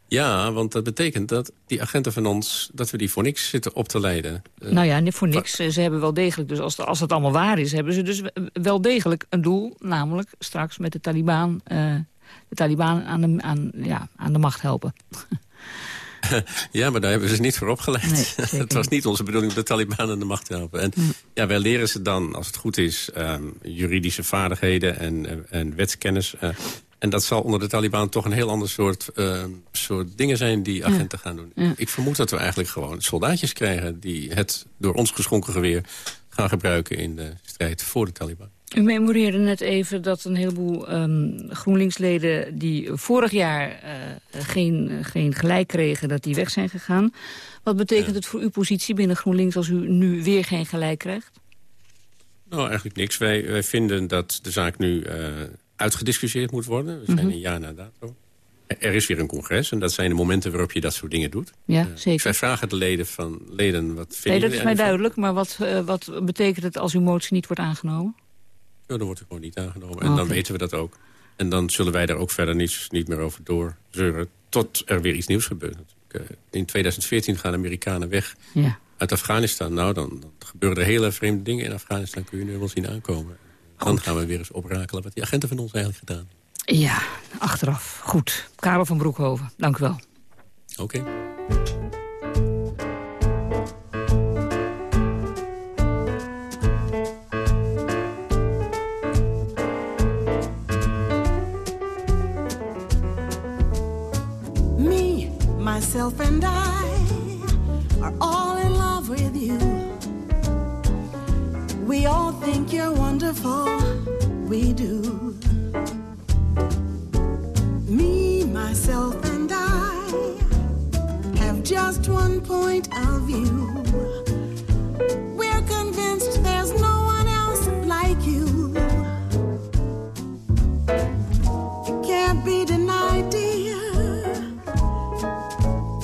Ja, want dat betekent dat die agenten van ons... dat we die voor niks zitten op te leiden. Eh, nou ja, niet voor niks. Ze hebben wel degelijk, dus als, als het allemaal waar is... hebben ze dus wel degelijk een doel. Namelijk straks met de Taliban, uh, de Taliban aan, de, aan, ja, aan de macht helpen. ja, maar daar hebben ze niet voor opgeleid. het was niet onze bedoeling om de Taliban aan de macht te helpen. En ja, wij leren ze dan, als het goed is, um, juridische vaardigheden en, en wetskennis... Uh, en dat zal onder de Taliban toch een heel ander soort, uh, soort dingen zijn die agenten gaan doen. Ik vermoed dat we eigenlijk gewoon soldaatjes krijgen... die het door ons geschonken geweer gaan gebruiken in de strijd voor de Taliban. U memoreerde net even dat een heleboel um, GroenLinks-leden... die vorig jaar uh, geen, geen gelijk kregen, dat die weg zijn gegaan. Wat betekent het voor uw positie binnen GroenLinks... als u nu weer geen gelijk krijgt? Nou, eigenlijk niks. Wij, wij vinden dat de zaak nu... Uh, uitgediscussieerd moet worden. We zijn mhm. een jaar na dato. Er is weer een congres en dat zijn de momenten waarop je dat soort dingen doet. Ja, uh, zeker. Wij vragen de leden van leden wat vinden Nee, dat is mij duidelijk, maar wat, uh, wat betekent het als uw motie niet wordt aangenomen? Ja, dan wordt het gewoon niet aangenomen en dan weten we dat ook. En dan zullen wij daar ook verder niet, niet meer over doorzeuren tot er weer iets nieuws gebeurt. Uh, in 2014 gaan de Amerikanen weg ja. uit Afghanistan. Nou, dan, dan gebeuren er hele vreemde dingen in Afghanistan, kun je nu wel zien aankomen. Dan gaan we weer eens oprakelen wat die agenten van ons eigenlijk gedaan Ja, achteraf. Goed. Karel van Broekhoven, dank u wel. Oké. Me, myself and I think you're wonderful, we do. Me, myself, and I have just one point of view. We're convinced there's no one else like you. It can't be denied, dear.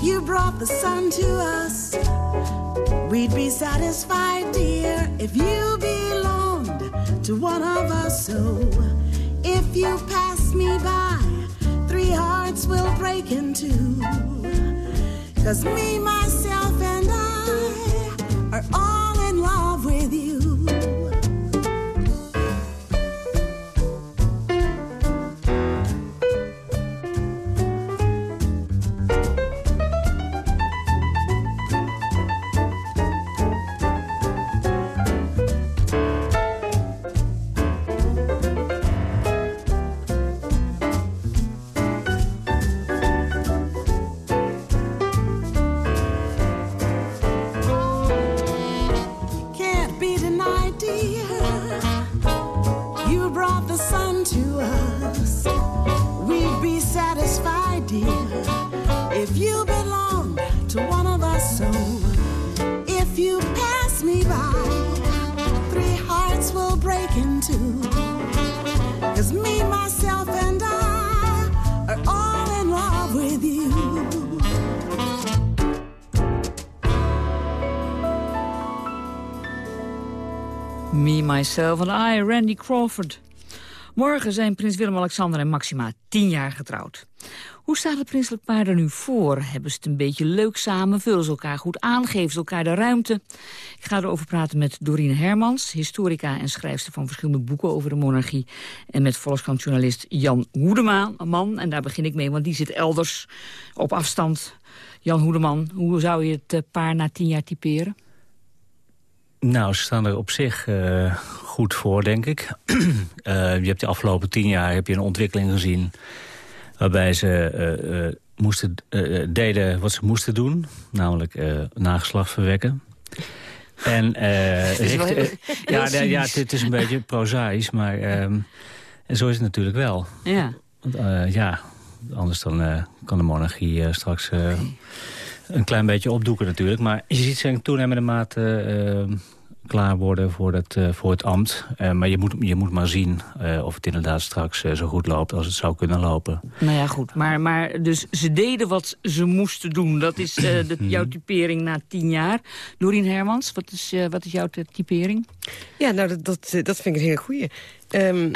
You brought the sun to us. We'd be satisfied, dear, if you to one of us. So if you pass me by, three hearts will break in two. Cause me, myself, Me, Myself and I, Randy Crawford. Morgen zijn prins Willem-Alexander en Maxima tien jaar getrouwd. Hoe staat het prinselijk paar er nu voor? Hebben ze het een beetje leuk samen? Vullen ze elkaar goed aan? Geven ze elkaar de ruimte? Ik ga erover praten met Dorine Hermans, historica en schrijfster van verschillende boeken over de monarchie. En met volkskrantjournalist Jan Hoedemaan, een man. En daar begin ik mee, want die zit elders op afstand. Jan Hoedeman, hoe zou je het eh, paar na tien jaar typeren? Nou, ze staan er op zich uh, goed voor, denk ik. uh, je hebt de afgelopen tien jaar heb je een ontwikkeling gezien... waarbij ze uh, moesten, deden wat ze moesten doen. Namelijk nageslacht verwekken. En richten, ja, ja, ja, het is een beetje prozaïs, maar ehm, zo is het natuurlijk wel. Ja. Ja, anders dan kan de monarchie straks... een klein beetje opdoeken natuurlijk. Maar je ziet ze in toenemende mate uh, klaar worden voor het, uh, voor het ambt. Uh, maar je moet, je moet maar zien of het inderdaad straks zo goed loopt als het zou kunnen lopen. Nou ja, goed. Maar, maar dus ze deden wat ze moesten doen. Dat is de, jouw typering na tien jaar. Dorien Hermans, wat is, wat is jouw typering? Ja, nou, dat, dat, dat vind ik een hele goeie. Um,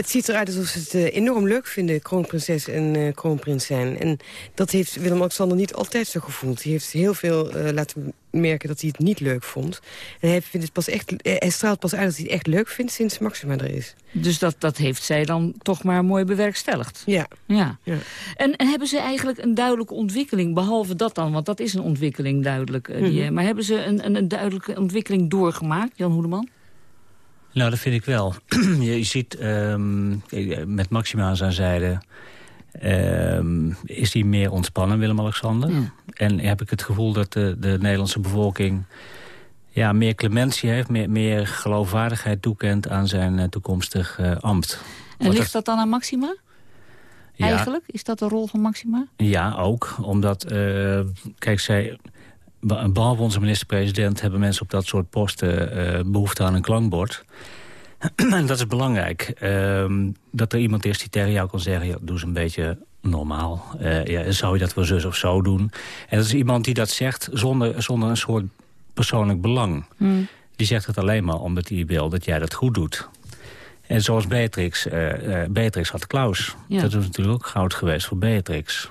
Het ziet eruit alsof ze het uh, enorm leuk vinden, kroonprinses en uh, kroonprins zijn. En dat heeft Willem-Alexander niet altijd zo gevoeld. Hij heeft heel veel uh, laten merken dat hij het niet leuk vond. En hij, vindt het pas echt, hij straalt pas uit dat hij het echt leuk vindt sinds Maxima er is. Dus dat, dat heeft zij dan toch maar mooi bewerkstelligd? Ja. ja. ja. En, en hebben ze eigenlijk een duidelijke ontwikkeling, behalve dat dan, want dat is een ontwikkeling duidelijk. Mm -hmm. die, maar hebben ze een, een, een duidelijke ontwikkeling doorgemaakt, Jan Hoedeman? Nou, dat vind ik wel. je ziet um, met Maxima aan zijn zijde... Um, is hij meer ontspannen, Willem-Alexander. Ja. En heb ik het gevoel dat de, de Nederlandse bevolking... Ja, meer clementie heeft, meer, meer geloofwaardigheid toekent... aan zijn uh, toekomstig uh, ambt. En ligt dat dan aan Maxima? Ja, Eigenlijk? Is dat de rol van Maxima? Ja, ook. Omdat, uh, kijk, zij behalve onze minister-president... hebben mensen op dat soort posten uh, behoefte aan een klankbord. en dat is belangrijk. Uh, dat er iemand is die tegen jou kan zeggen... Ja, doe eens een beetje normaal. Uh, ja, zou je dat wel zus of zo doen? En dat is iemand die dat zegt zonder, zonder een soort persoonlijk belang. Hmm. Die zegt het alleen maar omdat hij wil dat jij dat goed doet. En zoals Beatrix, uh, Beatrix had Klaus. Ja. Dat is natuurlijk ook goud geweest voor Beatrix.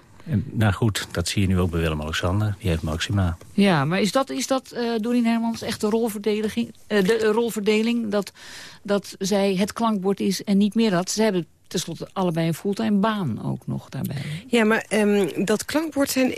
Nou goed, dat zie je nu ook bij Willem-Alexander. Die heeft Maxima. Ja, maar is dat, is dat uh, Dorien Hermans echt de rolverdeling, uh, de uh, rolverdeling dat, dat zij het klankbord is en niet meer dat? Ze hebben tenslotte allebei een fulltime baan ook nog daarbij. Ja, maar um, dat klankbord zijn...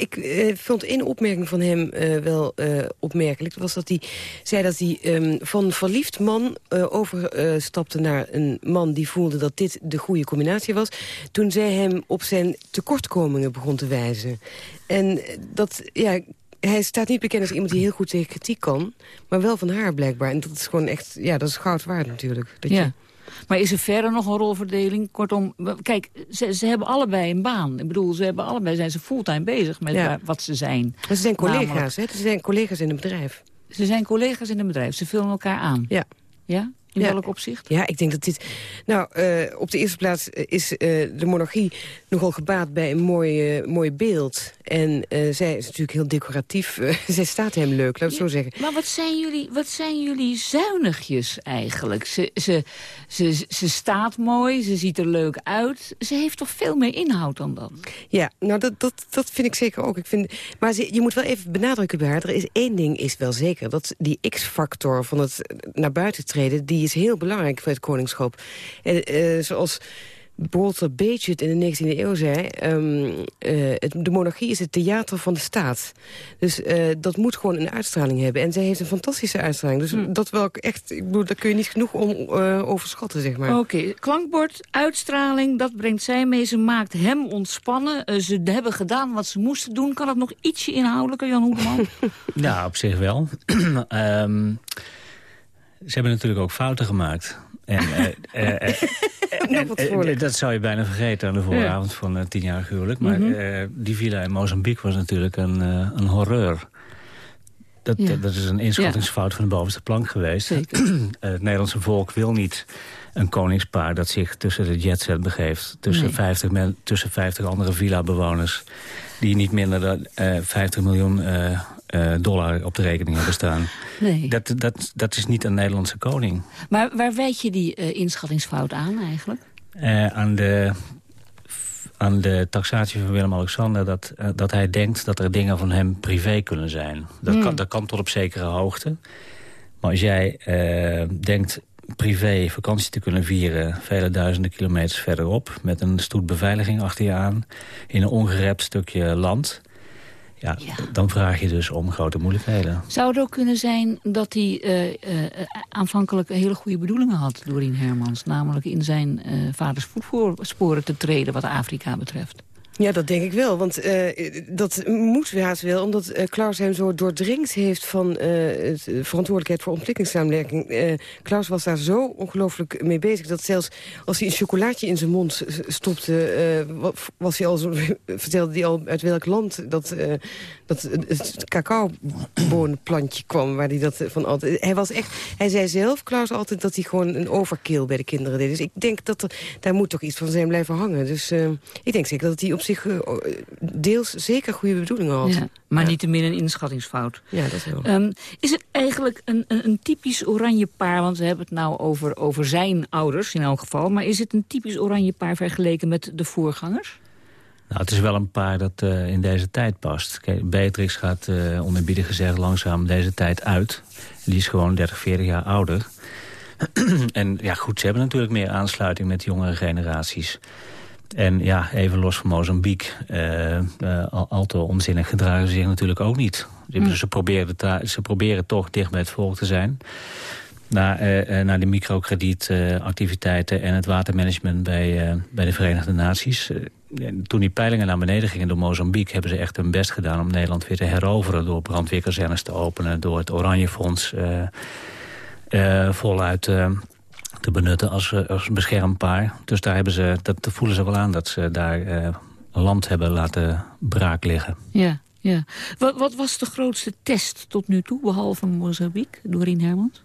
Ik uh, vond één opmerking van hem uh, wel uh, opmerkelijk. Was dat hij zei dat hij um, van verliefd man overstapte naar een man... die voelde dat dit de goede combinatie was. Toen zij hem op zijn tekortkomingen begon te wijzen. En dat, ja, hij staat niet bekend als iemand die heel goed tegen kritiek kan. Maar wel van haar blijkbaar. En dat is gewoon echt, ja, dat is goud waard natuurlijk. Dat ja. je... Maar is er verder nog een rolverdeling? Kortom, kijk, ze, ze hebben allebei een baan. Ik bedoel, ze hebben allebei zijn ze fulltime bezig met Ja. wat ze zijn. Maar ze zijn collega's, Namelijk- hè? Ze zijn collega's in het bedrijf. Ze zijn collega's in een bedrijf. Ze vullen elkaar aan. Ja. Ja? In Ja. welk opzicht? Ja, ik denk dat dit... Nou, eh, op de eerste plaats is eh, de monarchie nogal gebaat bij een mooi, eh, mooi beeld. En zij is natuurlijk heel decoratief. Zij staat hem leuk, laat ik het zo zeggen. Maar wat zijn jullie, wat zijn jullie zuinigjes eigenlijk? Ze, ze, ze, ze staat mooi, ze ziet er leuk uit. Ze heeft toch veel meer inhoud dan dat? Ja, nou dat, dat, dat vind ik zeker ook. Ik vind, maar ze, je moet wel even benadrukken bij haar. Er is één ding is wel zeker. Dat die x-factor van het naar buiten treden... die is heel belangrijk voor het koningschap. En, eh, zoals Walter het in de 19e eeuw zei... ehm, eh, het, de monarchie is het theater van de staat. Dus eh, dat moet gewoon een uitstraling hebben. En zij heeft een fantastische uitstraling. Dus dat wel echt... Ik bedoel, daar kun je niet genoeg om eh, overschatten, zeg maar. Oké, klankbord, uitstraling, dat brengt zij mee. Ze maakt hem ontspannen. Ze hebben gedaan wat ze moesten doen. Kan het nog ietsje inhoudelijker, Jan Hoedeman? Ja, op zich wel. Ehm, ze hebben natuurlijk ook fouten gemaakt. En, eh, eh, eh, dat zou je bijna vergeten aan de vooravond van uh, tien jaar huwelijk. Maar Mhm. die villa in Mozambique was natuurlijk een, eh, een horreur. Dat, Ja. dat is een inschattingsfout van de bovenste plank geweest. Het Nederlandse volk wil niet een koningspaar dat zich tussen de jetset begeeft. Tussen, Nee. 50, men, tussen 50 andere villa-bewoners. Die niet minder dan eh 50 miljoen eh, dollar op de rekening hebben staan. Nee. Dat, dat, dat is niet een Nederlandse koning. Maar waar wijd je die eh, inschattingsfout aan eigenlijk? Eh, aan, de, aan de taxatie van Willem-Alexander... Dat, dat hij denkt dat er dingen van hem privé kunnen zijn. Dat, Hmm. kan, dat kan tot op zekere hoogte. Maar als jij denkt privé vakantie te kunnen vieren... vele duizenden kilometers verderop... met een stoet beveiliging achter je aan... in een ongerept stukje land... Ja, dan vraag je dus om grote moeilijkheden. Zou het ook kunnen zijn dat hij eh, eh, aanvankelijk hele goede bedoelingen had, Dorien Hermans? Namelijk in zijn eh, vaders voetsporen te treden wat Afrika betreft. Ja, dat denk ik wel. Want eh, dat moet haast wel, omdat eh, Klaus hem zo doordringd heeft van eh, verantwoordelijkheid voor ontwikkelingssamenwerking. Klaus was daar zo ongelooflijk mee bezig dat zelfs als hij een chocolaatje in zijn mond stopte, wa- was hij al zo, vertelde hij al uit welk land dat, dat het cacaoboonplantje kwam, waar hij dat van altijd. Hij was echt, hij zei zelf, Klaus, altijd dat hij gewoon een overkill bij de kinderen deed. Dus ik denk dat daar moet toch iets van zijn blijven hangen. Dus ik denk zeker dat hij op zich eh, deels zeker goede bedoelingen had. Ja, maar niet te min een inschattingsfout. Ja, dat wel. Ehm, is het eigenlijk een, een, een typisch oranje paar, want we hebben het nou over, over zijn ouders in elk geval, maar is het een typisch oranje paar vergeleken met de voorgangers? Nou, het is wel een paar dat eh, in deze tijd past. Kijk, Beatrix gaat uh, onerbiedig gezegd langzaam deze tijd uit. Die is gewoon 30, 40 jaar ouder. en ja, goed, ze hebben natuurlijk meer aansluiting met jongere generaties. En ja, even los van Mozambique, uh, uh, al, te onzinnig gedragen ze zich natuurlijk ook niet. Mm. Ze, proberen ze proberen toch dicht bij het volk te zijn. Naar, uh, naar de microkredietactiviteiten en het watermanagement bij, bij de Verenigde Naties. toen die peilingen naar beneden gingen door Mozambique... hebben ze echt hun best gedaan om Nederland weer te heroveren... door brandweerkazernes te openen, door het Oranje Fonds voluit te benutten als, als beschermpaar. Dus daar hebben ze, dat voelen ze wel aan dat ze daar uh, land hebben laten braak liggen. Ja, ja. Wat, wat was de grootste test tot nu toe, behalve Mozambique, Doreen Hermans?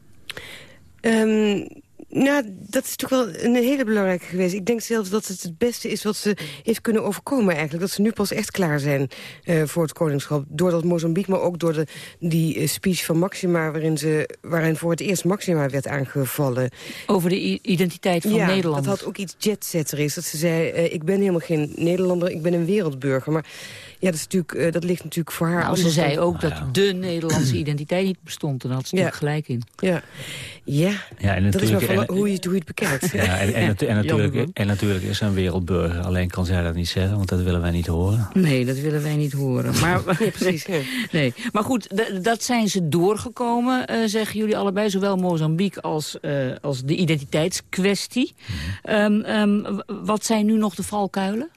Um, nou, dat is toch wel een hele belangrijke geweest. Ik denk zelfs dat het het beste is wat ze heeft kunnen overkomen eigenlijk. Dat ze nu pas echt klaar zijn uh, voor het koningschap. Door dat Mozambique, maar ook door de, die uh, speech van Maxima... Waarin, ze, waarin voor het eerst Maxima werd aangevallen. Over de identiteit van ja, Nederland. dat had ook iets jetsetters. Dat ze zei, uh, ik ben helemaal geen Nederlander, ik ben een wereldburger. Maar ja, dat, is natuurlijk, dat ligt natuurlijk voor haar... Nou, ze zei ook dat ja. de Nederlandse identiteit niet bestond. En daar had ze natuurlijk ja. gelijk in. Ja, ja. ja en dat is wel van, en, hoe, je, hoe je het bekijkt. Ja, en, en, en, natuurlijk, en natuurlijk is ze een wereldburger. Alleen kan zij dat niet zeggen, want dat willen wij niet horen. Nee, dat willen wij niet horen. Maar, ja, precies. Nee. maar goed, dat zijn ze doorgekomen, uh, zeggen jullie allebei. Zowel Mozambique als, uh, als de identiteitskwestie. Mm. Um, um, wat zijn nu nog de valkuilen?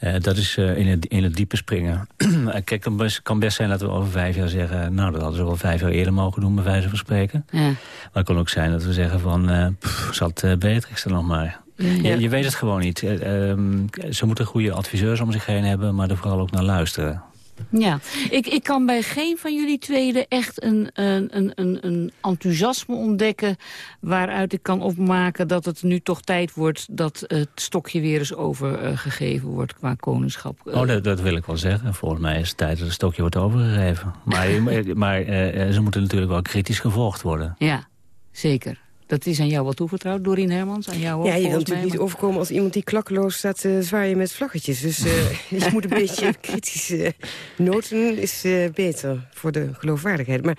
Uh, dat is uh, in, het, in het diepe springen. Kijk, het kan best zijn dat we over vijf jaar zeggen... nou, dat hadden ze wel vijf jaar eerder mogen doen, bij wijze van spreken. Ja. Maar het kan ook zijn dat we zeggen van... Uh, pff, zat Beatrix er nog maar. Ja. Je, je, weet het gewoon niet. Um, ze moeten goede adviseurs om zich heen hebben... maar er vooral ook naar luisteren. Ja, ik, ik kan bij geen van jullie tweede echt een, een, een, een enthousiasme ontdekken... waaruit ik kan opmaken dat het nu toch tijd wordt... dat het stokje weer eens overgegeven wordt qua koningschap. Oh, dat, dat, wil ik wel zeggen. Volgens mij is het tijd dat het stokje wordt overgegeven. Maar, maar uh, ze moeten natuurlijk wel kritisch gevolgd worden. Ja, zeker. Dat is aan jou wel toevertrouwd, Dorien Hermans? Aan jou ook, ja, je wil mij, natuurlijk niet overkomen als iemand die klakkeloos staat uh, zwaaien met vlaggetjes. Dus uh, je moet een beetje kritisch uh, noten is beter voor de geloofwaardigheid. Maar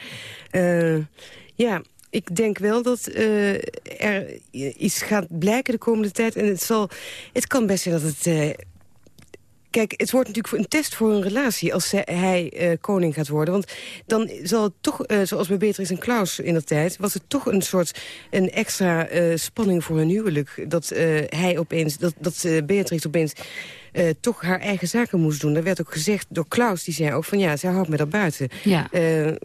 ja, ik denk wel dat er iets gaat blijken de komende tijd. En het, zal, het kan best zijn dat het Kijk, het wordt natuurlijk een test voor een relatie als hij uh, koning gaat worden. Want dan zal het toch, uh, zoals bij Beatrix en Klaus in dat tijd... was het toch een soort een extra uh, spanning voor hun huwelijk. Dat hij opeens, dat, dat Beatrix opeens... Uh, toch haar eigen zaken moest doen. Dat werd ook gezegd door Klaus, die zei ook van ja, zij houdt me daar buiten. Ja. Uh,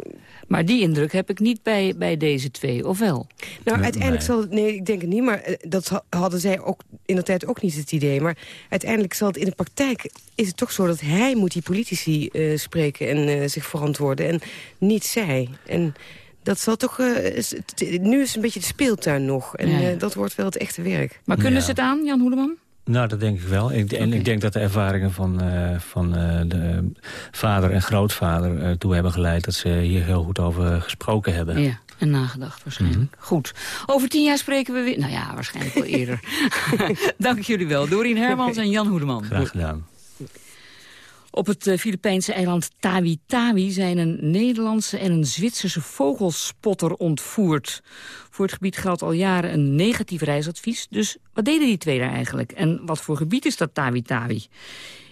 maar die indruk heb ik niet bij, bij deze twee, of wel? Nou, nee, uiteindelijk nee. zal het, nee, ik denk het niet, maar uh, dat hadden zij ook in de tijd ook niet het idee. Maar uiteindelijk zal het in de praktijk, is het toch zo dat hij moet die politici spreken en zich verantwoorden en niet zij. En Dat zal toch... eh, is nu is het een beetje de speeltuin nog. En Ja, ja. eh, dat wordt wel het echte werk. Maar kunnen Ja. ze het aan, Jan Hoedeman? Nou, dat denk ik wel. Ik, en ik denk dat de ervaringen van, eh, van eh, de vader en grootvader eh, toe hebben geleid... dat ze hier heel goed over gesproken hebben. Ja, en nagedacht waarschijnlijk. Goed. Over tien jaar spreken we weer... Nou ja, waarschijnlijk wel eerder. Dank jullie wel. Dorien Hermans en Jan Hoedeman. Graag gedaan. Op het eh, Filipijnse eiland Tawi-Tawi zijn een Nederlandse en een Zwitserse vogelspotter ontvoerd. Voor het gebied geldt al jaren een negatief reisadvies. Dus wat deden die twee daar eigenlijk? En wat voor gebied is dat Tawi-Tawi?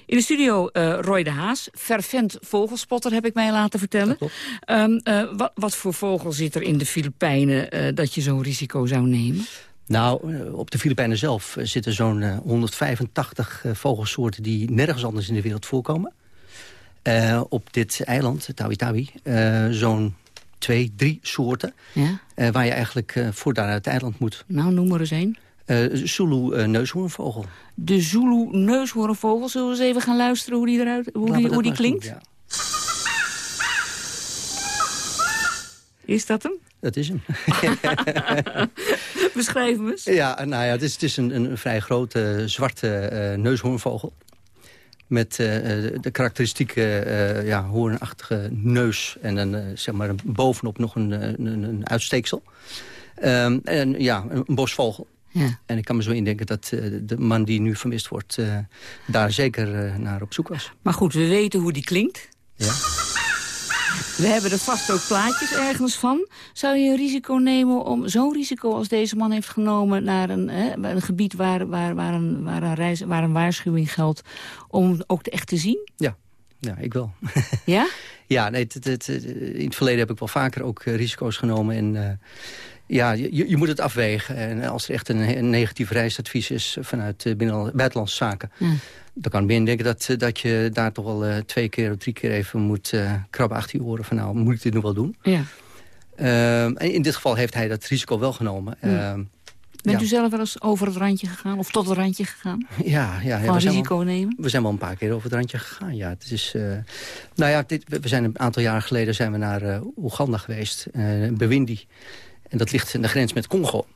In de studio eh, Roy de Haas, fervent vogelspotter heb ik mij laten vertellen. Ehm, eh, wat, wat voor vogel zit er in de Filipijnen dat je zo'n risico zou nemen? Nou, eh, op de Filipijnen zelf eh, zitten zo'n eh, 185 eh, vogelsoorten... die nergens anders in de wereld voorkomen. Op dit eiland, Tawi-Tawi, eh, zo'n twee, drie soorten... Ja? waar je eigenlijk voor daar uit het eiland moet. Nou, noem maar eens één. Eh Zulu eh, neushoornvogel. De Zulu neushoornvogel. Zullen we eens even gaan luisteren hoe die, eruit, hoe die, hoe die klinkt? doen, ja. Is dat hem? Dat is hem. Beschrijf hem eens. Ja, nou ja, het is, het is een, een vrij grote zwarte eh, neushoornvogel. Met eh, eh, de karakteristieke ja, hoornachtige neus. En dan zeg maar bovenop nog een, een, een uitsteeksel. Ehm, en ja, een, een bosvogel. Ja. En ik kan me zo indenken dat de man die nu vermist wordt... daar zeker naar op zoek was. Maar goed, we weten hoe die klinkt. Ja. We hebben er vast ook plaatjes ergens van. Zou je een risico nemen om zo'n risico als deze man heeft genomen... naar een, hè, een gebied waar, waar, waar, een, waar, een reis, waar een waarschuwing geldt... om ook echt te zien? Ja, ja ik wel. Ja? Ja, nee, het, het, het- in het verleden heb ik wel vaker ook eh, risico's genomen. En eh, ja, je, je moet het afwegen. En als er echt een, een negatief reisadvies is vanuit uh, binnen, buitenlandse zaken... Ja. Dan kan ik me indenken dat, eh, dat je daar toch wel eh, twee keer of drie keer even moet eh, krabben achter je oren. Van nou, moet ik dit nu wel doen? Ja. Ehm, en in dit geval heeft hij dat risico wel genomen. Ja. Ehm, Bent ja. u zelf wel eens over het randje gegaan? Of tot het randje gegaan? Ja, ja, ja we zijn risico wel- nemen? We zijn wel een paar keer over het randje gegaan, ja. Het is, nou ja, dit, we zijn een aantal jaren geleden zijn we naar eh, Oeganda geweest, eh Bewindi. En dat ligt aan de grens met Congo.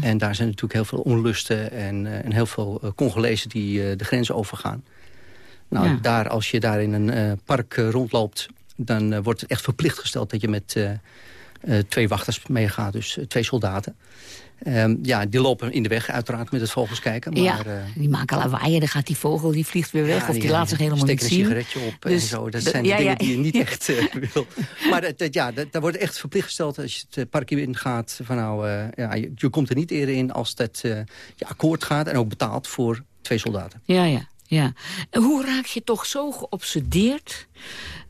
En daar zijn natuurlijk heel veel onlusten en, eh, en heel veel eh, Congolezen die eh, de grens overgaan. Nou, Ja. daar, als je daar in een park rondloopt, dan wordt het echt verplicht gesteld dat je met twee wachters meegaat, dus eh, twee soldaten. Ehm, ja, die lopen in de weg uiteraard met het vogels kijken. Maar, ja, eh, die maken lawaai en dan gaat die vogel, die vliegt weer weg. ja, of die laat zich helemaal niet zien. een sigaretje op Dus en zo. Dat zijn ja, dingen die je niet echt eh, wil. Maar dat, dat- ja, daar wordt echt verplicht gesteld als je het eh, parkje in gaat. Van nou, eh, ja, je, je komt er niet eerder in als dat eh, je akkoord gaat en ook betaalt voor twee soldaten. Ja, ja, ja. Hoe raak je toch zo geobsedeerd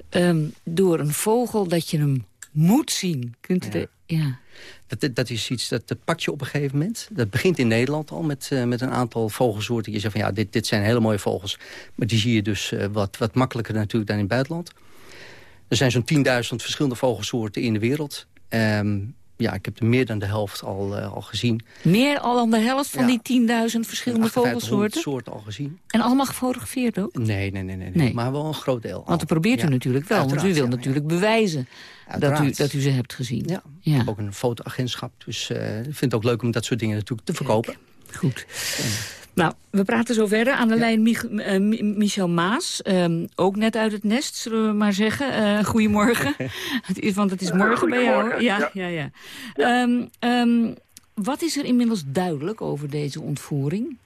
ehm, door een vogel dat je hem moet zien? Kunt u de, ja. Dat, dat, is iets dat, dat pak je op een gegeven moment. Dat begint in Nederland al met, eh, met een aantal vogelsoorten. Je zegt van ja, dit, dit zijn hele mooie vogels. Maar die zie je dus eh, wat, wat makkelijker natuurlijk dan in het buitenland. Er zijn zo'n 10.000 verschillende vogelsoorten in de wereld. Ehm, ja, ik heb er meer dan de helft al, eh, al gezien. Meer al dan de helft van Ja. die 10.000 verschillende 5800 vogelsoorten? soorten al gezien. En allemaal gefotografeerd ook? Nee, nee, nee, nee, Nee. maar wel een groot deel. Want dat probeert u Ja, natuurlijk wel. Want u wil ja, natuurlijk bewijzen dat u, dat u ze hebt gezien. Ja, Ja. ik heb ook een fotoagentschap. Dus eh, ik vind het ook leuk om dat soort dingen natuurlijk te verkopen. Goed. Nou, we praten zo verder. Aan de lijn Mich- eh, Mi- Michel Maas, ehm, ook net uit het nest, zullen we maar zeggen. Eh, goedemorgen. want het is morgen bij jou. Goedemorgen, Ja, ja, ja. Ehm, ehm, wat is er inmiddels duidelijk over deze ontvoering?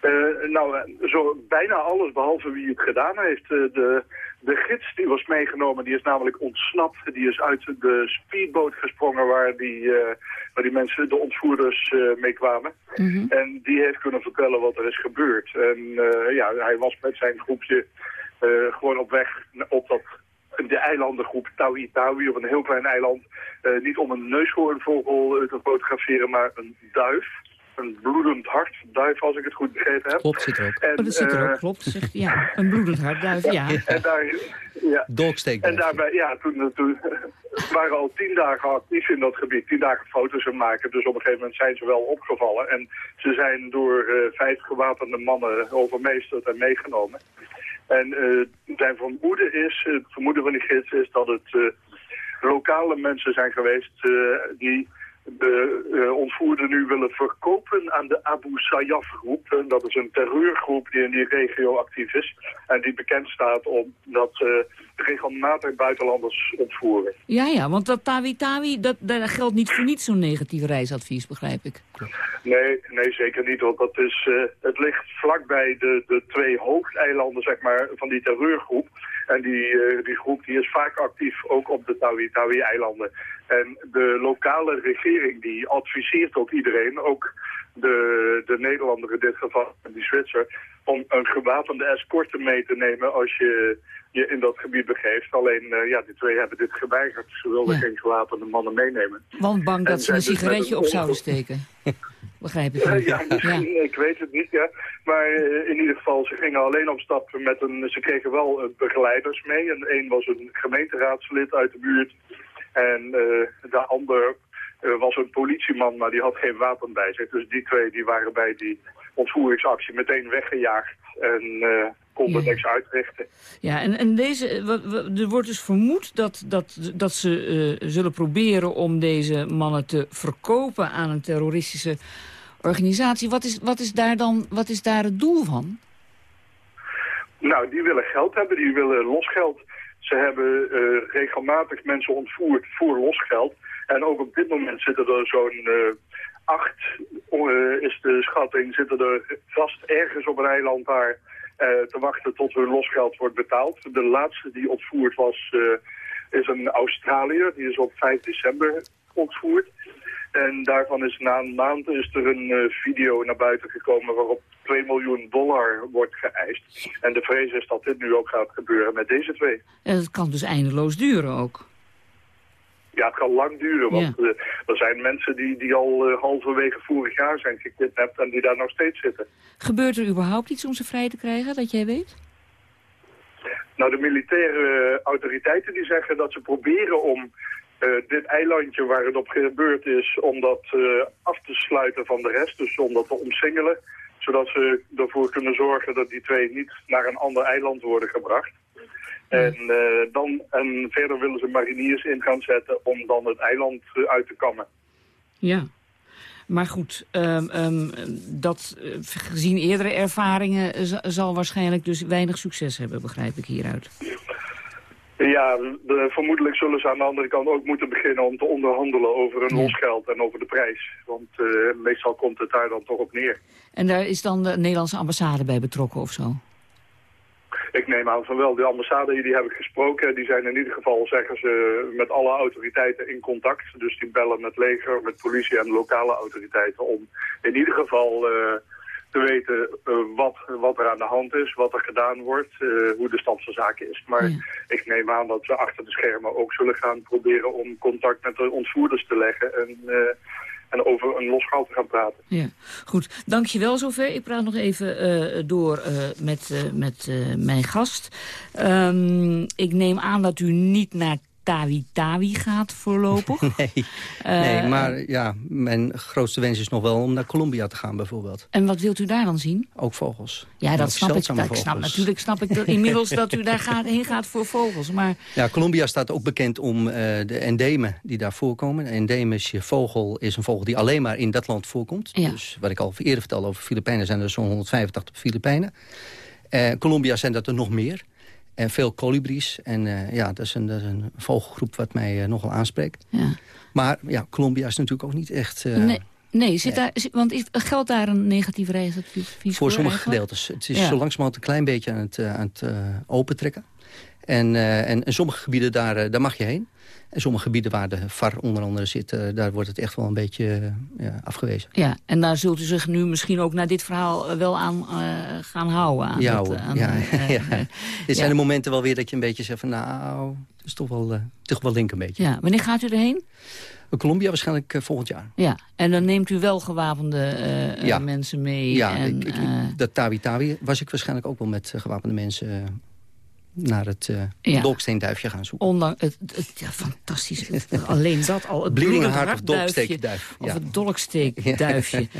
Eh, nou, zo bijna alles behalve wie het gedaan heeft. De, de gids die was meegenomen, die is namelijk ontsnapt. Die is uit de speedboot gesprongen waar die, eh, waar die mensen, de ontvoerders, eh, mee kwamen. En die heeft kunnen vertellen wat er is gebeurd. En eh, ja, hij was met zijn groepje gewoon op weg op dat de eilandengroep Tawi Tawi op een heel klein eiland. niet om een neushoornvogel te fotograferen, maar een duif. Een bloedend hart, duif als ik het goed begrepen heb. Klopt, zit er ook. En, Oh, dat zit er eh, ook, klopt. Zegt, ja, een bloedend hartduif, ja. En daar, ja. En daarbij, ja, toen, toen waren al tien dagen actief in dat gebied. Tien dagen foto's aan maken. Dus op een gegeven moment zijn ze wel opgevallen. En ze zijn door eh, vijf gewapende mannen overmeesterd en meegenomen. En eh, zijn vermoeden is, het vermoeden van die gids is dat het eh, lokale mensen zijn geweest eh, die de uh, ontvoerden nu willen verkopen aan de Abu Sayyaf groep. En dat is een terreurgroep die in die regio actief is. En die bekend staat omdat ze regelmatig buitenlanders ontvoeren. Ja, ja, want dat Tawi-Tawi, dat, daar geldt niet voor niets zo'n negatief reisadvies, begrijp ik. Nee, nee, zeker niet. Want dat is, het ligt vlakbij de, de twee hoofdeilanden zeg maar, van die terreurgroep. En die, uh, die groep die is vaak actief ook op de Tawi-Tawi-eilanden. En de lokale regering die adviseert ook iedereen, ook de, de Nederlander in dit geval, die Zwitser, om een gewapende escorte mee te nemen als je je in dat gebied begeeft. Alleen, uh, ja, die twee hebben dit geweigerd. Ze wilden ja. geen gewapende mannen meenemen. Want bang dat ze een dus sigaretje op zouden steken. Begrijp ik. Uh, ja, misschien, ja. ik weet het niet, ja. Maar uh, in ieder geval, ze gingen alleen op stap met een... Ze kregen wel begeleiders mee. En één was een gemeenteraadslid uit de buurt. En uh, de ander was een politieman, maar die had geen wapen bij zich. Dus die twee die waren bij die ontvoeringsactie meteen weggejaagd en ja. niks uitrichten. Ja, en, en deze, er wordt dus vermoed dat, dat, dat ze uh, zullen proberen om deze mannen te verkopen aan een terroristische organisatie. Wat is, wat is daar dan wat is daar het doel van? Nou, die willen geld hebben, die willen losgeld. Ze hebben uh, regelmatig mensen ontvoerd voor losgeld. En ook op dit moment zitten er zo'n uh, acht, uh, is de schatting, zitten er vast ergens op een eiland daar te wachten tot hun losgeld wordt betaald. De laatste die ontvoerd was, is een Australiër. Die is op 5 december ontvoerd. En daarvan is na een maand is er een uh, video naar buiten gekomen waarop 2 miljoen dollar wordt geëist. En de vrees is dat dit nu ook gaat gebeuren met deze twee. En het kan dus eindeloos duren ook. Ja, het kan lang duren, want ja. uh, er zijn mensen die, die al uh, halverwege vorig jaar zijn gekidnapt en die daar nog steeds zitten. Gebeurt er überhaupt iets om ze vrij te krijgen, dat jij weet? Nou, de militaire autoriteiten die zeggen dat ze proberen om uh, dit eilandje waar het op gebeurd is, om dat uh, af te sluiten van de rest. Dus om dat te omsingelen, zodat ze ervoor kunnen zorgen dat die twee niet naar een ander eiland worden gebracht. En, uh, dan, en verder willen ze mariniers in gaan zetten om dan het eiland uit te kammen. Ja, maar goed, um, um, dat gezien eerdere ervaringen zal waarschijnlijk dus weinig succes hebben, begrijp ik hieruit. Ja, de, vermoedelijk zullen ze aan de andere kant ook moeten beginnen om te onderhandelen over een losgeld en over de prijs. Want uh, meestal komt het daar dan toch op neer. En daar is dan de Nederlandse ambassade bij betrokken of zo? Ik neem aan van wel. De ambassade die heb ik gesproken. Die zijn in ieder geval, zeggen ze, met alle autoriteiten in contact. Dus die bellen met leger, met politie en lokale autoriteiten om in ieder geval... Uh, te weten uh, wat, wat er aan de hand is, wat er gedaan wordt, uh, hoe de stand van zaken is. Maar ja. ik neem aan dat we achter de schermen ook zullen gaan proberen om contact met de ontvoerders te leggen en, uh, en over een losgeld te gaan praten. Ja, goed. Dankjewel zover. Ik praat nog even door met, met mijn gast. Um, ik neem aan dat u niet naar Tawi-Tawi gaat voorlopig. Nee, uh, nee, maar ja, mijn grootste wens is nog wel om naar Colombia te gaan bijvoorbeeld. En wat wilt u daar dan zien? Ook vogels. Ja, dat snap ik. ik snap, natuurlijk snap ik dat inmiddels dat u daar gaat, heen gaat voor vogels. Maar... Ja, Colombia staat ook bekend om uh, de endemen die daar voorkomen. Een endemische vogel is een vogel die alleen maar in dat land voorkomt. Ja. Dus wat ik al eerder vertelde over Filipijnen zijn er zo'n 185 Filipijnen. Uh, Colombia zijn dat er nog meer. En veel kolibries. En uh, ja, dat is, een, dat is een vogelgroep wat mij uh, nogal aanspreekt. Ja. Maar ja, Colombia is natuurlijk ook niet echt... Uh, nee. Nee, zit nee. Daar, want is, geldt daar een negatief reisadvies voor? Voor sommige eigenlijk? gedeeltes. Het is ja. zo langzamerhand een klein beetje aan het, aan het opentrekken. En, en in sommige gebieden, daar, daar mag je heen. En sommige gebieden waar de VAR onder andere zit... Uh, daar wordt het echt wel een beetje ja, afgewezen. Ja, en daar zult u zich nu misschien ook naar dit verhaal wel aan uh, gaan houden. Aan ja, het, aan, ja, ja. Dit zijn de momenten wel weer dat je een beetje zegt van... nou, het is toch wel, toch wel link een beetje. Ja, wanneer gaat u erheen? Colombia waarschijnlijk volgend jaar. Ja, en dan neemt u wel gewapende ja. mensen mee? Ja, en, ik, ik, dat Tawi-Tawi was ik waarschijnlijk ook wel met gewapende mensen naar het uh, ja. dolksteenduifje gaan zoeken. Ondanks het, het, ja, fantastisch. alleen dat al. Het of dolksteekduif. Of het dolksteekduifje.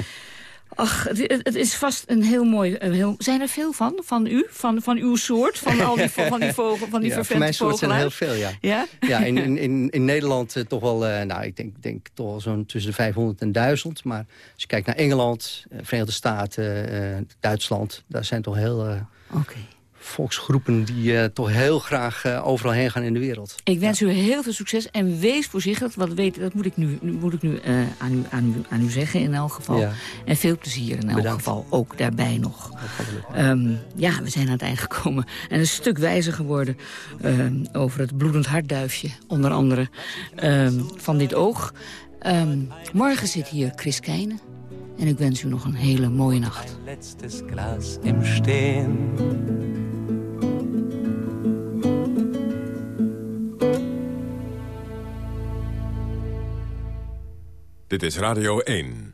Ach, het, het is vast een heel mooi... Een heel, zijn er veel van? Van u? Van, van uw soort? Van al die, van die, vogel, van die ja, Voor mijn soort zijn er heel veel, ja. Ja? Ja, in, in, in, in Nederland eh, toch wel, eh, nou, ik denk, denk toch wel zo'n tussen de 500 en 1000. Maar als je kijkt naar Engeland, eh, Verenigde Staten, eh, Duitsland... daar zijn toch heel eh, volksgroepen die eh, toch heel graag eh, overal heen gaan in de wereld. Ik wens u heel veel succes en wees voorzichtig. Wat weet, dat moet ik nu, moet ik nu eh, aan, u, aan, u, aan u zeggen in elk geval. Ja. En veel plezier in elk Bedankt. geval, ook daarbij nog. Ehm, ja, we zijn aan het eind gekomen. En een stuk wijzer geworden ehm, over het bloedend hartduifje. Onder andere ehm, van dit oog. Ehm, morgen zit hier Chris Keijnen. En ik wens u nog een hele mooie nacht. letztes Glas im Stehen. Dit is Radio 1.